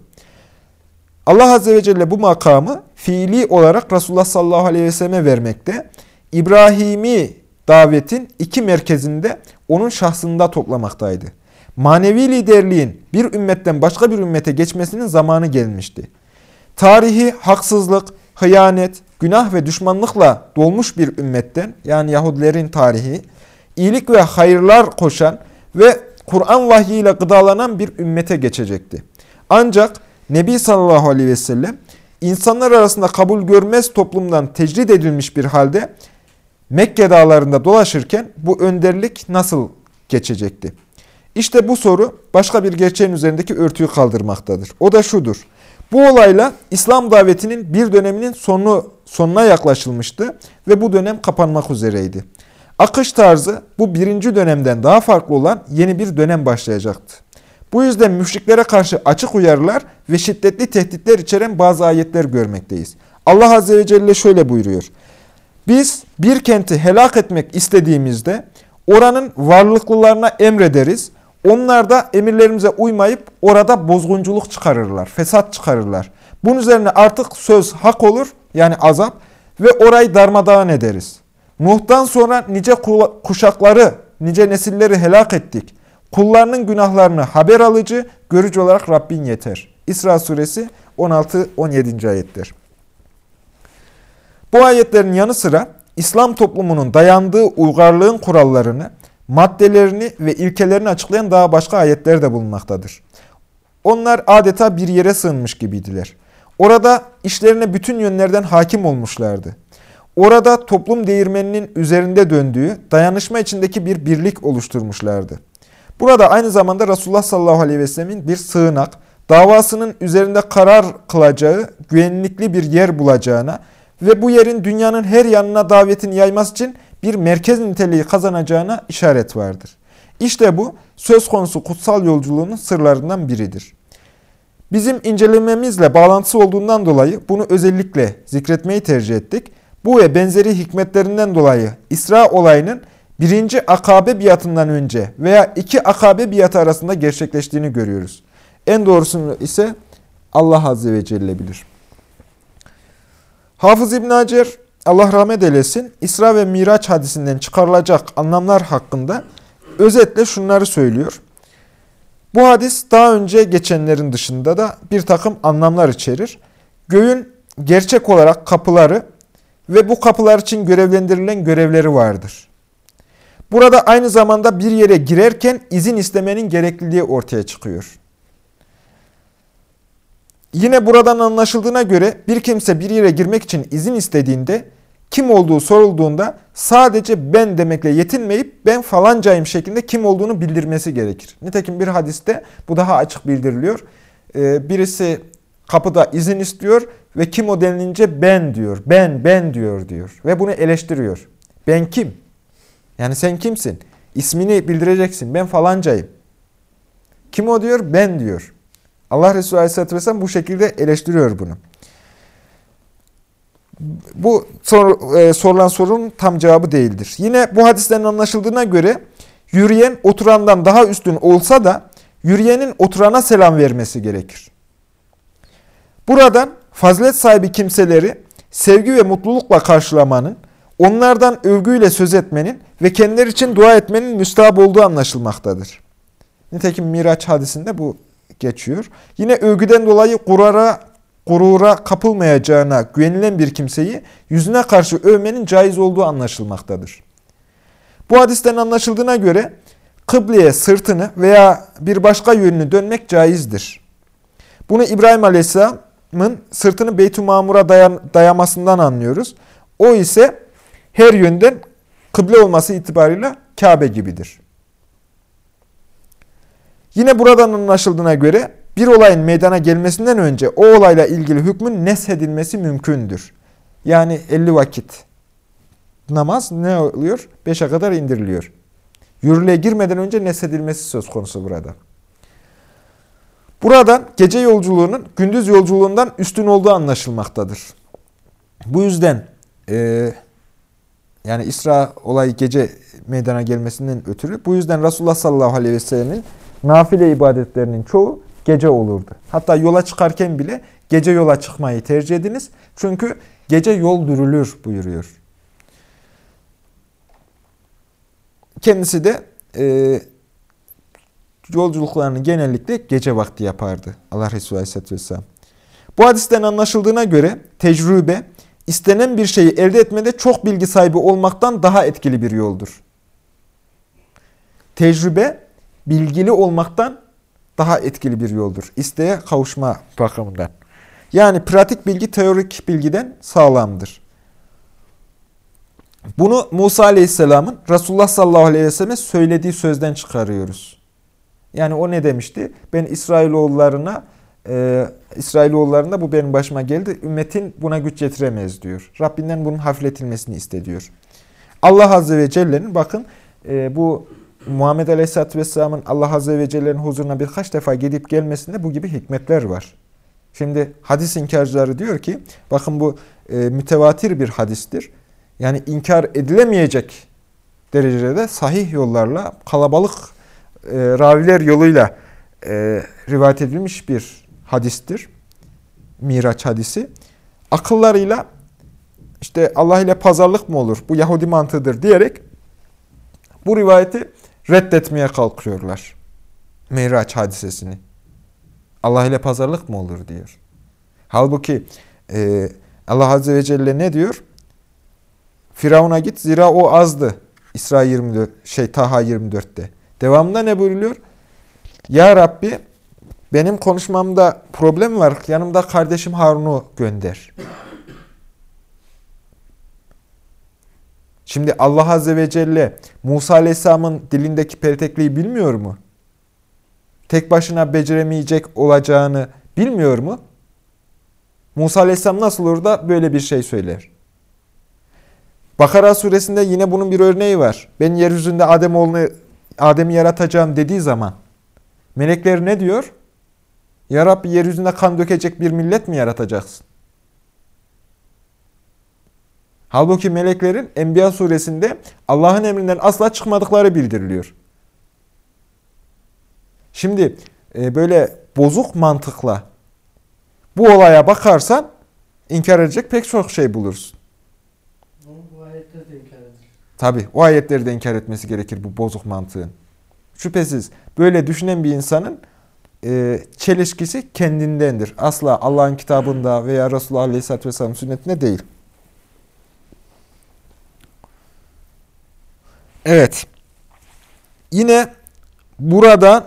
Allah Azze ve Celle bu makamı fiili olarak Resulullah sallallahu aleyhi ve selleme vermekte. İbrahimi davetin iki merkezinde onun şahsında toplamaktaydı. Manevi liderliğin bir ümmetten başka bir ümmete geçmesinin zamanı gelmişti. Tarihi haksızlık, hıyanet, günah ve düşmanlıkla dolmuş bir ümmetten yani Yahudilerin tarihi, iyilik ve hayırlar koşan ve Kur'an vahyiyle gıdalanan bir ümmete geçecekti. Ancak Nebi sallallahu aleyhi ve sellem insanlar arasında kabul görmez toplumdan tecrid edilmiş bir halde Mekke dağlarında dolaşırken bu önderlik nasıl geçecekti? İşte bu soru başka bir gerçeğin üzerindeki örtüyü kaldırmaktadır. O da şudur. Bu olayla İslam davetinin bir döneminin sonu, sonuna yaklaşılmıştı ve bu dönem kapanmak üzereydi. Akış tarzı bu birinci dönemden daha farklı olan yeni bir dönem başlayacaktı. Bu yüzden müşriklere karşı açık uyarılar ve şiddetli tehditler içeren bazı ayetler görmekteyiz. Allah Azze ve Celle şöyle buyuruyor. Biz bir kenti helak etmek istediğimizde oranın varlıklılarına emrederiz. Onlar da emirlerimize uymayıp orada bozgunculuk çıkarırlar, fesat çıkarırlar. Bunun üzerine artık söz hak olur yani azap ve orayı darmadağın ederiz. Nuh'tan sonra nice kuşakları, nice nesilleri helak ettik. Kullarının günahlarını haber alıcı, görücü olarak Rabbin yeter. İsra suresi 16-17. ayetler. Bu ayetlerin yanı sıra İslam toplumunun dayandığı uygarlığın kurallarını, maddelerini ve ilkelerini açıklayan daha başka ayetler de bulunmaktadır. Onlar adeta bir yere sığınmış gibiydiler. Orada işlerine bütün yönlerden hakim olmuşlardı. Orada toplum değirmeninin üzerinde döndüğü, dayanışma içindeki bir birlik oluşturmuşlardı. Burada aynı zamanda Resulullah sallallahu aleyhi ve sellemin bir sığınak, davasının üzerinde karar kılacağı, güvenlikli bir yer bulacağına ve bu yerin dünyanın her yanına davetini yayması için bir merkez niteliği kazanacağına işaret vardır. İşte bu söz konusu kutsal yolculuğunun sırlarından biridir. Bizim incelememizle bağlantısı olduğundan dolayı bunu özellikle zikretmeyi tercih ettik. Bu ve benzeri hikmetlerinden dolayı İsra olayının birinci akabe biatından önce veya iki akabe biatı arasında gerçekleştiğini görüyoruz. En doğrusunu ise Allah Azze ve Celle bilir. Hafız İbn Hacer Allah rahmet eylesin İsra ve Miraç hadisinden çıkarılacak anlamlar hakkında özetle şunları söylüyor. Bu hadis daha önce geçenlerin dışında da bir takım anlamlar içerir. Göğün gerçek olarak kapıları ve bu kapılar için görevlendirilen görevleri vardır. Burada aynı zamanda bir yere girerken izin istemenin gerekliliği ortaya çıkıyor. Yine buradan anlaşıldığına göre bir kimse bir yere girmek için izin istediğinde kim olduğu sorulduğunda sadece ben demekle yetinmeyip ben falancayım şeklinde kim olduğunu bildirmesi gerekir. Nitekim bir hadiste bu daha açık bildiriliyor. Ee, birisi kapıda izin istiyor ve kim o denilince ben diyor. Ben, ben diyor diyor. Ve bunu eleştiriyor. Ben kim? Yani sen kimsin? İsmini bildireceksin. Ben falancayım. Kim o diyor? Ben diyor. Allah Resulü Aleyhisselatü Vesselam bu şekilde eleştiriyor bunu. Bu sor, e, sorulan sorunun tam cevabı değildir. Yine bu hadisten anlaşıldığına göre yürüyen oturandan daha üstün olsa da yürüyenin oturana selam vermesi gerekir. Buradan fazilet sahibi kimseleri sevgi ve mutlulukla karşılamanın, onlardan övgüyle söz etmenin ve kendileri için dua etmenin müstahap olduğu anlaşılmaktadır. Nitekim Miraç hadisinde bu geçiyor. Yine övgüden dolayı gurura, gurura kapılmayacağına güvenilen bir kimseyi yüzüne karşı övmenin caiz olduğu anlaşılmaktadır. Bu hadisten anlaşıldığına göre kıbleye sırtını veya bir başka yönünü dönmek caizdir. Bunu İbrahim Aleyhisselam'ın sırtını Beyt-i Mamur'a dayamasından anlıyoruz. O ise her yönden kıble olması itibarıyla Kabe gibidir. Yine buradan anlaşıldığına göre bir olayın meydana gelmesinden önce o olayla ilgili hükmün neshedilmesi mümkündür. Yani 50 vakit namaz ne oluyor? 5'e kadar indiriliyor. Yürürlüğe girmeden önce neshedilmesi söz konusu burada. Buradan gece yolculuğunun gündüz yolculuğundan üstün olduğu anlaşılmaktadır. Bu yüzden e, yani İsra olayı gece meydana gelmesinden ötürü bu yüzden Resulullah sallallahu aleyhi ve sellemin nafile ibadetlerinin çoğu gece olurdu. Hatta yola çıkarken bile gece yola çıkmayı tercih ediniz. Çünkü gece yol dürülür buyuruyor. Kendisi de e, yolculuklarını genellikle gece vakti yapardı. Allah Resulü Aleyhisselatü Vesselam. Bu hadisten anlaşıldığına göre tecrübe, istenen bir şeyi elde etmede çok bilgi sahibi olmaktan daha etkili bir yoldur. Tecrübe, bilgili olmaktan daha etkili bir yoldur. İsteğe kavuşma bakımından. Yani pratik bilgi teorik bilgiden sağlamdır. Bunu Musa Aleyhisselam'ın Resulullah sallallahu aleyhi ve selleme söylediği sözden çıkarıyoruz. Yani o ne demişti? Ben İsrailoğullarına e, İsrailoğullarında bu benim başıma geldi. Ümmetin buna güç yetiremez diyor. Rabbinden bunun hafifletilmesini istediyor. Allah Azze ve Celle'nin bakın e, bu Muhammed Aleyhisselatü Vesselam'ın Allah Azze ve Celle'nin huzuruna birkaç defa gidip gelmesinde bu gibi hikmetler var. Şimdi hadis inkarcıları diyor ki bakın bu e, mütevatir bir hadistir. Yani inkar edilemeyecek derecede sahih yollarla kalabalık e, raviler yoluyla e, rivayet edilmiş bir hadistir. Miraç hadisi. Akıllarıyla işte Allah ile pazarlık mı olur? Bu Yahudi mantığıdır diyerek bu rivayeti reddetmeye kalkıyorlar. Miraç hadisesini. Allah ile pazarlık mı olur diyor. Halbuki e, Allah Azze ve Celle ne diyor? Firavun'a git zira o azdı. İsra 24, şey Taha 24'te. Devamında ne buyuruyor? Ya Rabbi benim konuşmamda problem var. Yanımda kardeşim Harun'u gönder. Şimdi Allah Azze ve Celle Musa Aleyhisselam'ın dilindeki peritekliği bilmiyor mu? Tek başına beceremeyecek olacağını bilmiyor mu? Musa Aleyhisselam nasıl olur da böyle bir şey söyler? Bakara suresinde yine bunun bir örneği var. Ben yeryüzünde Adem oğlunu Adem'i yaratacağım dediği zaman melekler ne diyor? Ya Rabbi yeryüzünde kan dökecek bir millet mi yaratacaksın? Halbuki meleklerin Enbiya suresinde Allah'ın emrinden asla çıkmadıkları bildiriliyor. Şimdi e, böyle bozuk mantıkla bu olaya bakarsan inkar edecek pek çok şey bulursun. Bu ayetler de inkar edilir. Tabi o ayetleri de inkar etmesi gerekir bu bozuk mantığın. Şüphesiz böyle düşünen bir insanın e, çelişkisi kendindendir. Asla Allah'ın kitabında veya Resulullah Aleyhisselatü Vesselam sünnetinde değil. Evet. Yine burada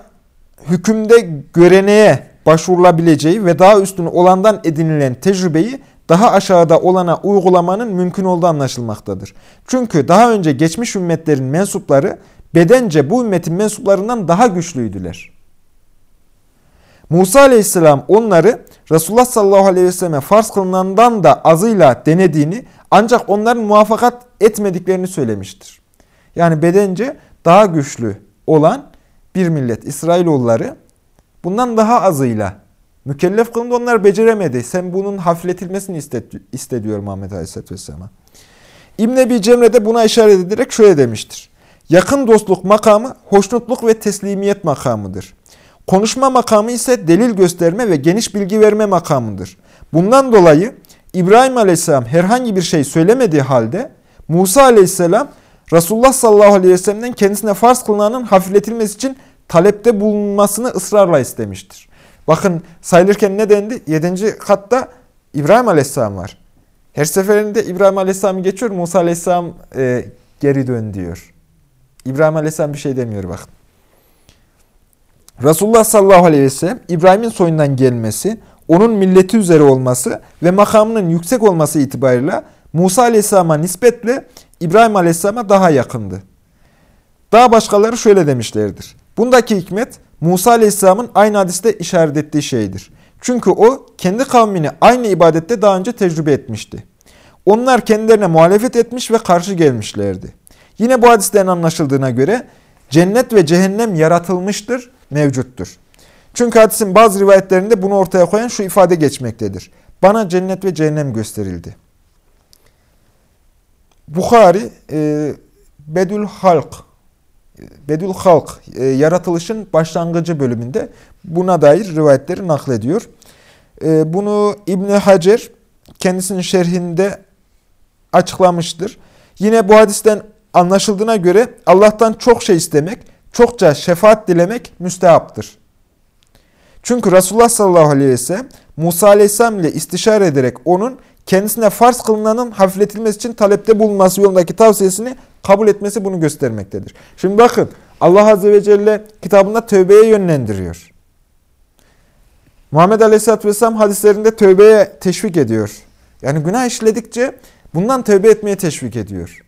hükümde göreneğe başvurulabileceği ve daha üstün olandan edinilen tecrübeyi daha aşağıda olana uygulamanın mümkün olduğu anlaşılmaktadır. Çünkü daha önce geçmiş ümmetlerin mensupları bedence bu ümmetin mensuplarından daha güçlüydüler. Musa aleyhisselam onları Resulullah sallallahu aleyhi ve selleme farz kılınandan da azıyla denediğini ancak onların muvaffakat etmediklerini söylemiştir. Yani bedence daha güçlü olan bir millet İsrailoğulları bundan daha azıyla mükellef kılındı onlar beceremedi. Sen bunun hafifletilmesini iste, Muhammed Aleyhisselatü Vesselam'a. İbn Ebi Cemre de buna işaret ederek şöyle demiştir. Yakın dostluk makamı hoşnutluk ve teslimiyet makamıdır. Konuşma makamı ise delil gösterme ve geniş bilgi verme makamıdır. Bundan dolayı İbrahim Aleyhisselam herhangi bir şey söylemediği halde Musa Aleyhisselam Resulullah sallallahu aleyhi ve sellem'den kendisine farz kılınanın hafifletilmesi için talepte bulunmasını ısrarla istemiştir. Bakın sayılırken ne dendi? Yedinci katta İbrahim Aleyhisselam var. Her seferinde İbrahim Aleyhisselam'ı geçiyor, Musa Aleyhisselam e, geri dön diyor. İbrahim Aleyhisselam bir şey demiyor bakın. Resulullah sallallahu aleyhi ve sellem İbrahim'in soyundan gelmesi, onun milleti üzere olması ve makamının yüksek olması itibarıyla Musa aleyhisselama nispetle İbrahim aleyhisselama daha yakındı. Daha başkaları şöyle demişlerdir. Bundaki hikmet Musa aleyhisselamın aynı hadiste işaret ettiği şeydir. Çünkü o kendi kavmini aynı ibadette daha önce tecrübe etmişti. Onlar kendilerine muhalefet etmiş ve karşı gelmişlerdi. Yine bu hadisten anlaşıldığına göre cennet ve cehennem yaratılmıştır, mevcuttur. Çünkü hadisin bazı rivayetlerinde bunu ortaya koyan şu ifade geçmektedir. Bana cennet ve cehennem gösterildi. Bukhari e, Bedül Halk Bedül Halk e, yaratılışın başlangıcı bölümünde buna dair rivayetleri naklediyor. E, bunu İbn Hacer kendisinin şerhinde açıklamıştır. Yine bu hadisten anlaşıldığına göre Allah'tan çok şey istemek, çokça şefaat dilemek müstehaptır. Çünkü Resulullah sallallahu aleyhi ve sellem Musa aleyhisselam ile istişare ederek onun kendisine farz kılınanın hafifletilmesi için talepte bulunması yolundaki tavsiyesini kabul etmesi bunu göstermektedir. Şimdi bakın Allah Azze ve Celle kitabında tövbeye yönlendiriyor. Muhammed Aleyhisselatü Vesselam hadislerinde tövbeye teşvik ediyor. Yani günah işledikçe bundan tövbe etmeye teşvik ediyor.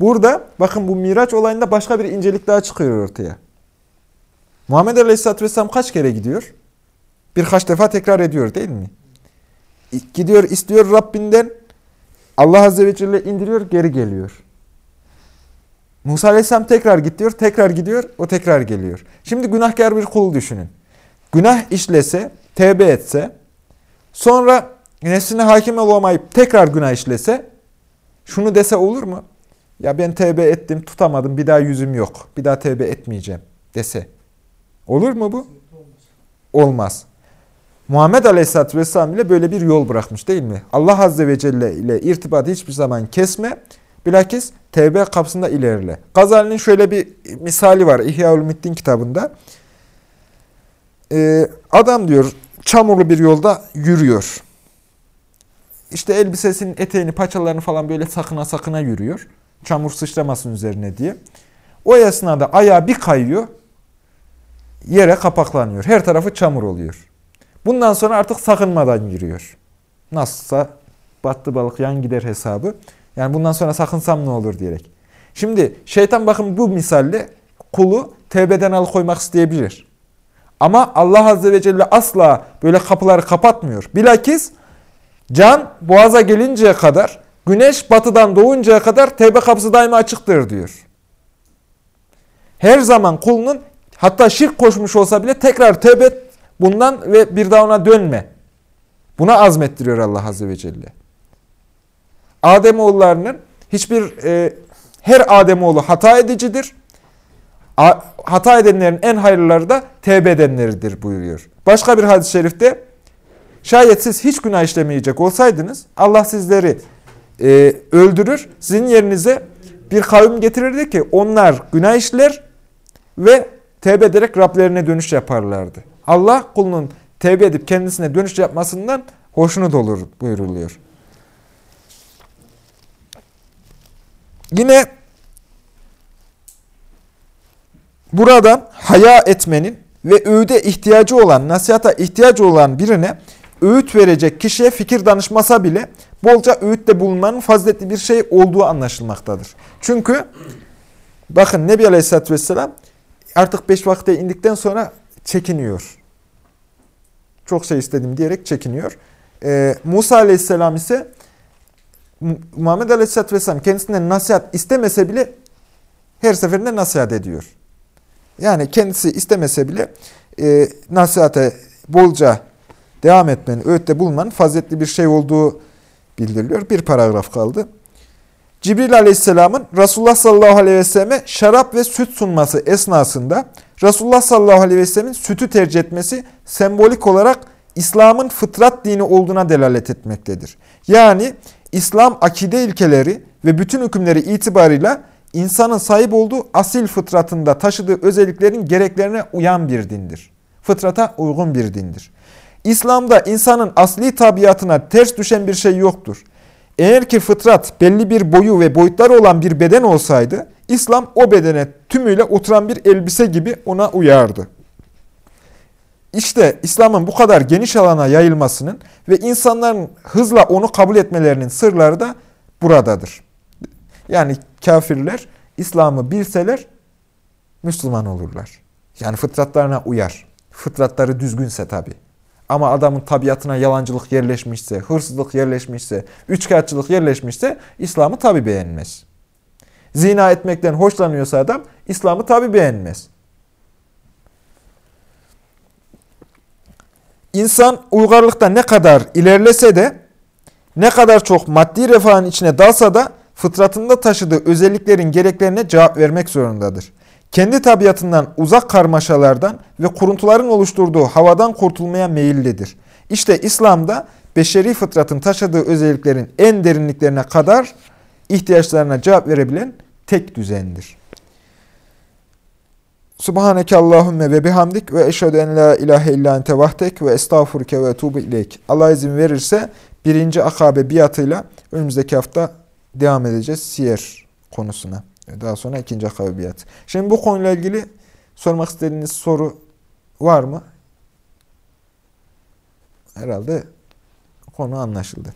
Burada bakın bu Miraç olayında başka bir incelik daha çıkıyor ortaya. Muhammed Aleyhisselatü Vesselam kaç kere gidiyor? Birkaç defa tekrar ediyor değil mi? Gidiyor istiyor Rabbinden. Allah Azze ve Celle indiriyor geri geliyor. Musa Aleyhisselam tekrar gidiyor, tekrar gidiyor, o tekrar geliyor. Şimdi günahkar bir kul düşünün. Günah işlese, tevbe etse, sonra nefsine hakim olamayıp tekrar günah işlese, şunu dese olur mu? Ya ben tevbe ettim, tutamadım, bir daha yüzüm yok, bir daha tevbe etmeyeceğim dese. Olur mu bu? Olmaz. Muhammed Aleyhisselatü Vesselam ile böyle bir yol bırakmış değil mi? Allah Azze ve Celle ile irtibatı hiçbir zaman kesme, bilakis tevbe kapısında ilerle. Gazali'nin şöyle bir misali var İhya-ül kitabında. Ee, adam diyor çamurlu bir yolda yürüyor. İşte elbisesinin eteğini, paçalarını falan böyle sakına sakına yürüyor. Çamur sıçramasın üzerine diye. O esnada ayağı bir kayıyor, yere kapaklanıyor. Her tarafı çamur oluyor. Bundan sonra artık sakınmadan yürüyor. Nasılsa battı balık yan gider hesabı. Yani bundan sonra sakınsam ne olur diyerek. Şimdi şeytan bakın bu misalle kulu tevbeden alıkoymak isteyebilir. Ama Allah Azze ve Celle asla böyle kapıları kapatmıyor. Bilakis can boğaza gelinceye kadar, güneş batıdan doğuncaya kadar tevbe kapısı daima açıktır diyor. Her zaman kulunun hatta şirk koşmuş olsa bile tekrar tevbe bundan ve bir daha ona dönme. Buna azmettiriyor Allah Azze ve Celle. Ademoğullarının hiçbir e, her Ademoğlu hata edicidir. A, hata edenlerin en hayırlıları da tevbe edenleridir buyuruyor. Başka bir hadis-i şerifte şayet siz hiç günah işlemeyecek olsaydınız Allah sizleri e, öldürür. Sizin yerinize bir kavim getirirdi ki onlar günah işler ve tevbe ederek Rablerine dönüş yaparlardı. Allah kulunun tevbe edip kendisine dönüş yapmasından hoşnut olur buyuruluyor. Yine burada haya etmenin ve öğüde ihtiyacı olan, nasihata ihtiyacı olan birine öğüt verecek kişiye fikir danışmasa bile bolca öğütte bulunmanın faziletli bir şey olduğu anlaşılmaktadır. Çünkü bakın Nebi Aleyhisselatü Vesselam artık beş vakte indikten sonra çekiniyor. Çok şey istedim diyerek çekiniyor. Ee, Musa Aleyhisselam ise Muhammed Aleyhisselatü Vesselam kendisinden nasihat istemese bile her seferinde nasihat ediyor. Yani kendisi istemese bile e, nasihate bolca devam etmenin, öğütte bulunmanın faziletli bir şey olduğu bildiriliyor. Bir paragraf kaldı. Cibril Aleyhisselam'ın Resulullah sallallahu aleyhi ve selleme şarap ve süt sunması esnasında Resulullah sallallahu aleyhi ve sellemin sütü tercih etmesi sembolik olarak İslam'ın fıtrat dini olduğuna delalet etmektedir. Yani İslam akide ilkeleri ve bütün hükümleri itibarıyla insanın sahip olduğu asil fıtratında taşıdığı özelliklerin gereklerine uyan bir dindir. Fıtrata uygun bir dindir. İslam'da insanın asli tabiatına ters düşen bir şey yoktur. Eğer ki fıtrat belli bir boyu ve boyutları olan bir beden olsaydı, İslam o bedene tümüyle oturan bir elbise gibi ona uyardı. İşte İslam'ın bu kadar geniş alana yayılmasının ve insanların hızla onu kabul etmelerinin sırları da buradadır. Yani kafirler İslam'ı bilseler Müslüman olurlar. Yani fıtratlarına uyar. Fıtratları düzgünse tabi. Ama adamın tabiatına yalancılık yerleşmişse, hırsızlık yerleşmişse, üçkağıtçılık yerleşmişse İslam'ı tabi beğenmez. Zina etmekten hoşlanıyorsa adam İslam'ı tabi beğenmez. İnsan uygarlıkta ne kadar ilerlese de, ne kadar çok maddi refahın içine dalsa da fıtratında taşıdığı özelliklerin gereklerine cevap vermek zorundadır. Kendi tabiatından uzak karmaşalardan ve kuruntuların oluşturduğu havadan kurtulmaya meyillidir. İşte İslam'da beşeri fıtratın taşıdığı özelliklerin en derinliklerine kadar ihtiyaçlarına cevap verebilen tek düzendir. Subhaneke Allahümme ve bihamdik ve eşhedü en la ilahe illa ente vahdek ve estağfurke ve etubu ileyk. Allah izin verirse birinci akabe biatıyla önümüzdeki hafta devam edeceğiz siyer konusuna. Daha sonra ikinci akabe biat. Şimdi bu konuyla ilgili sormak istediğiniz soru var mı? Herhalde konu anlaşıldı.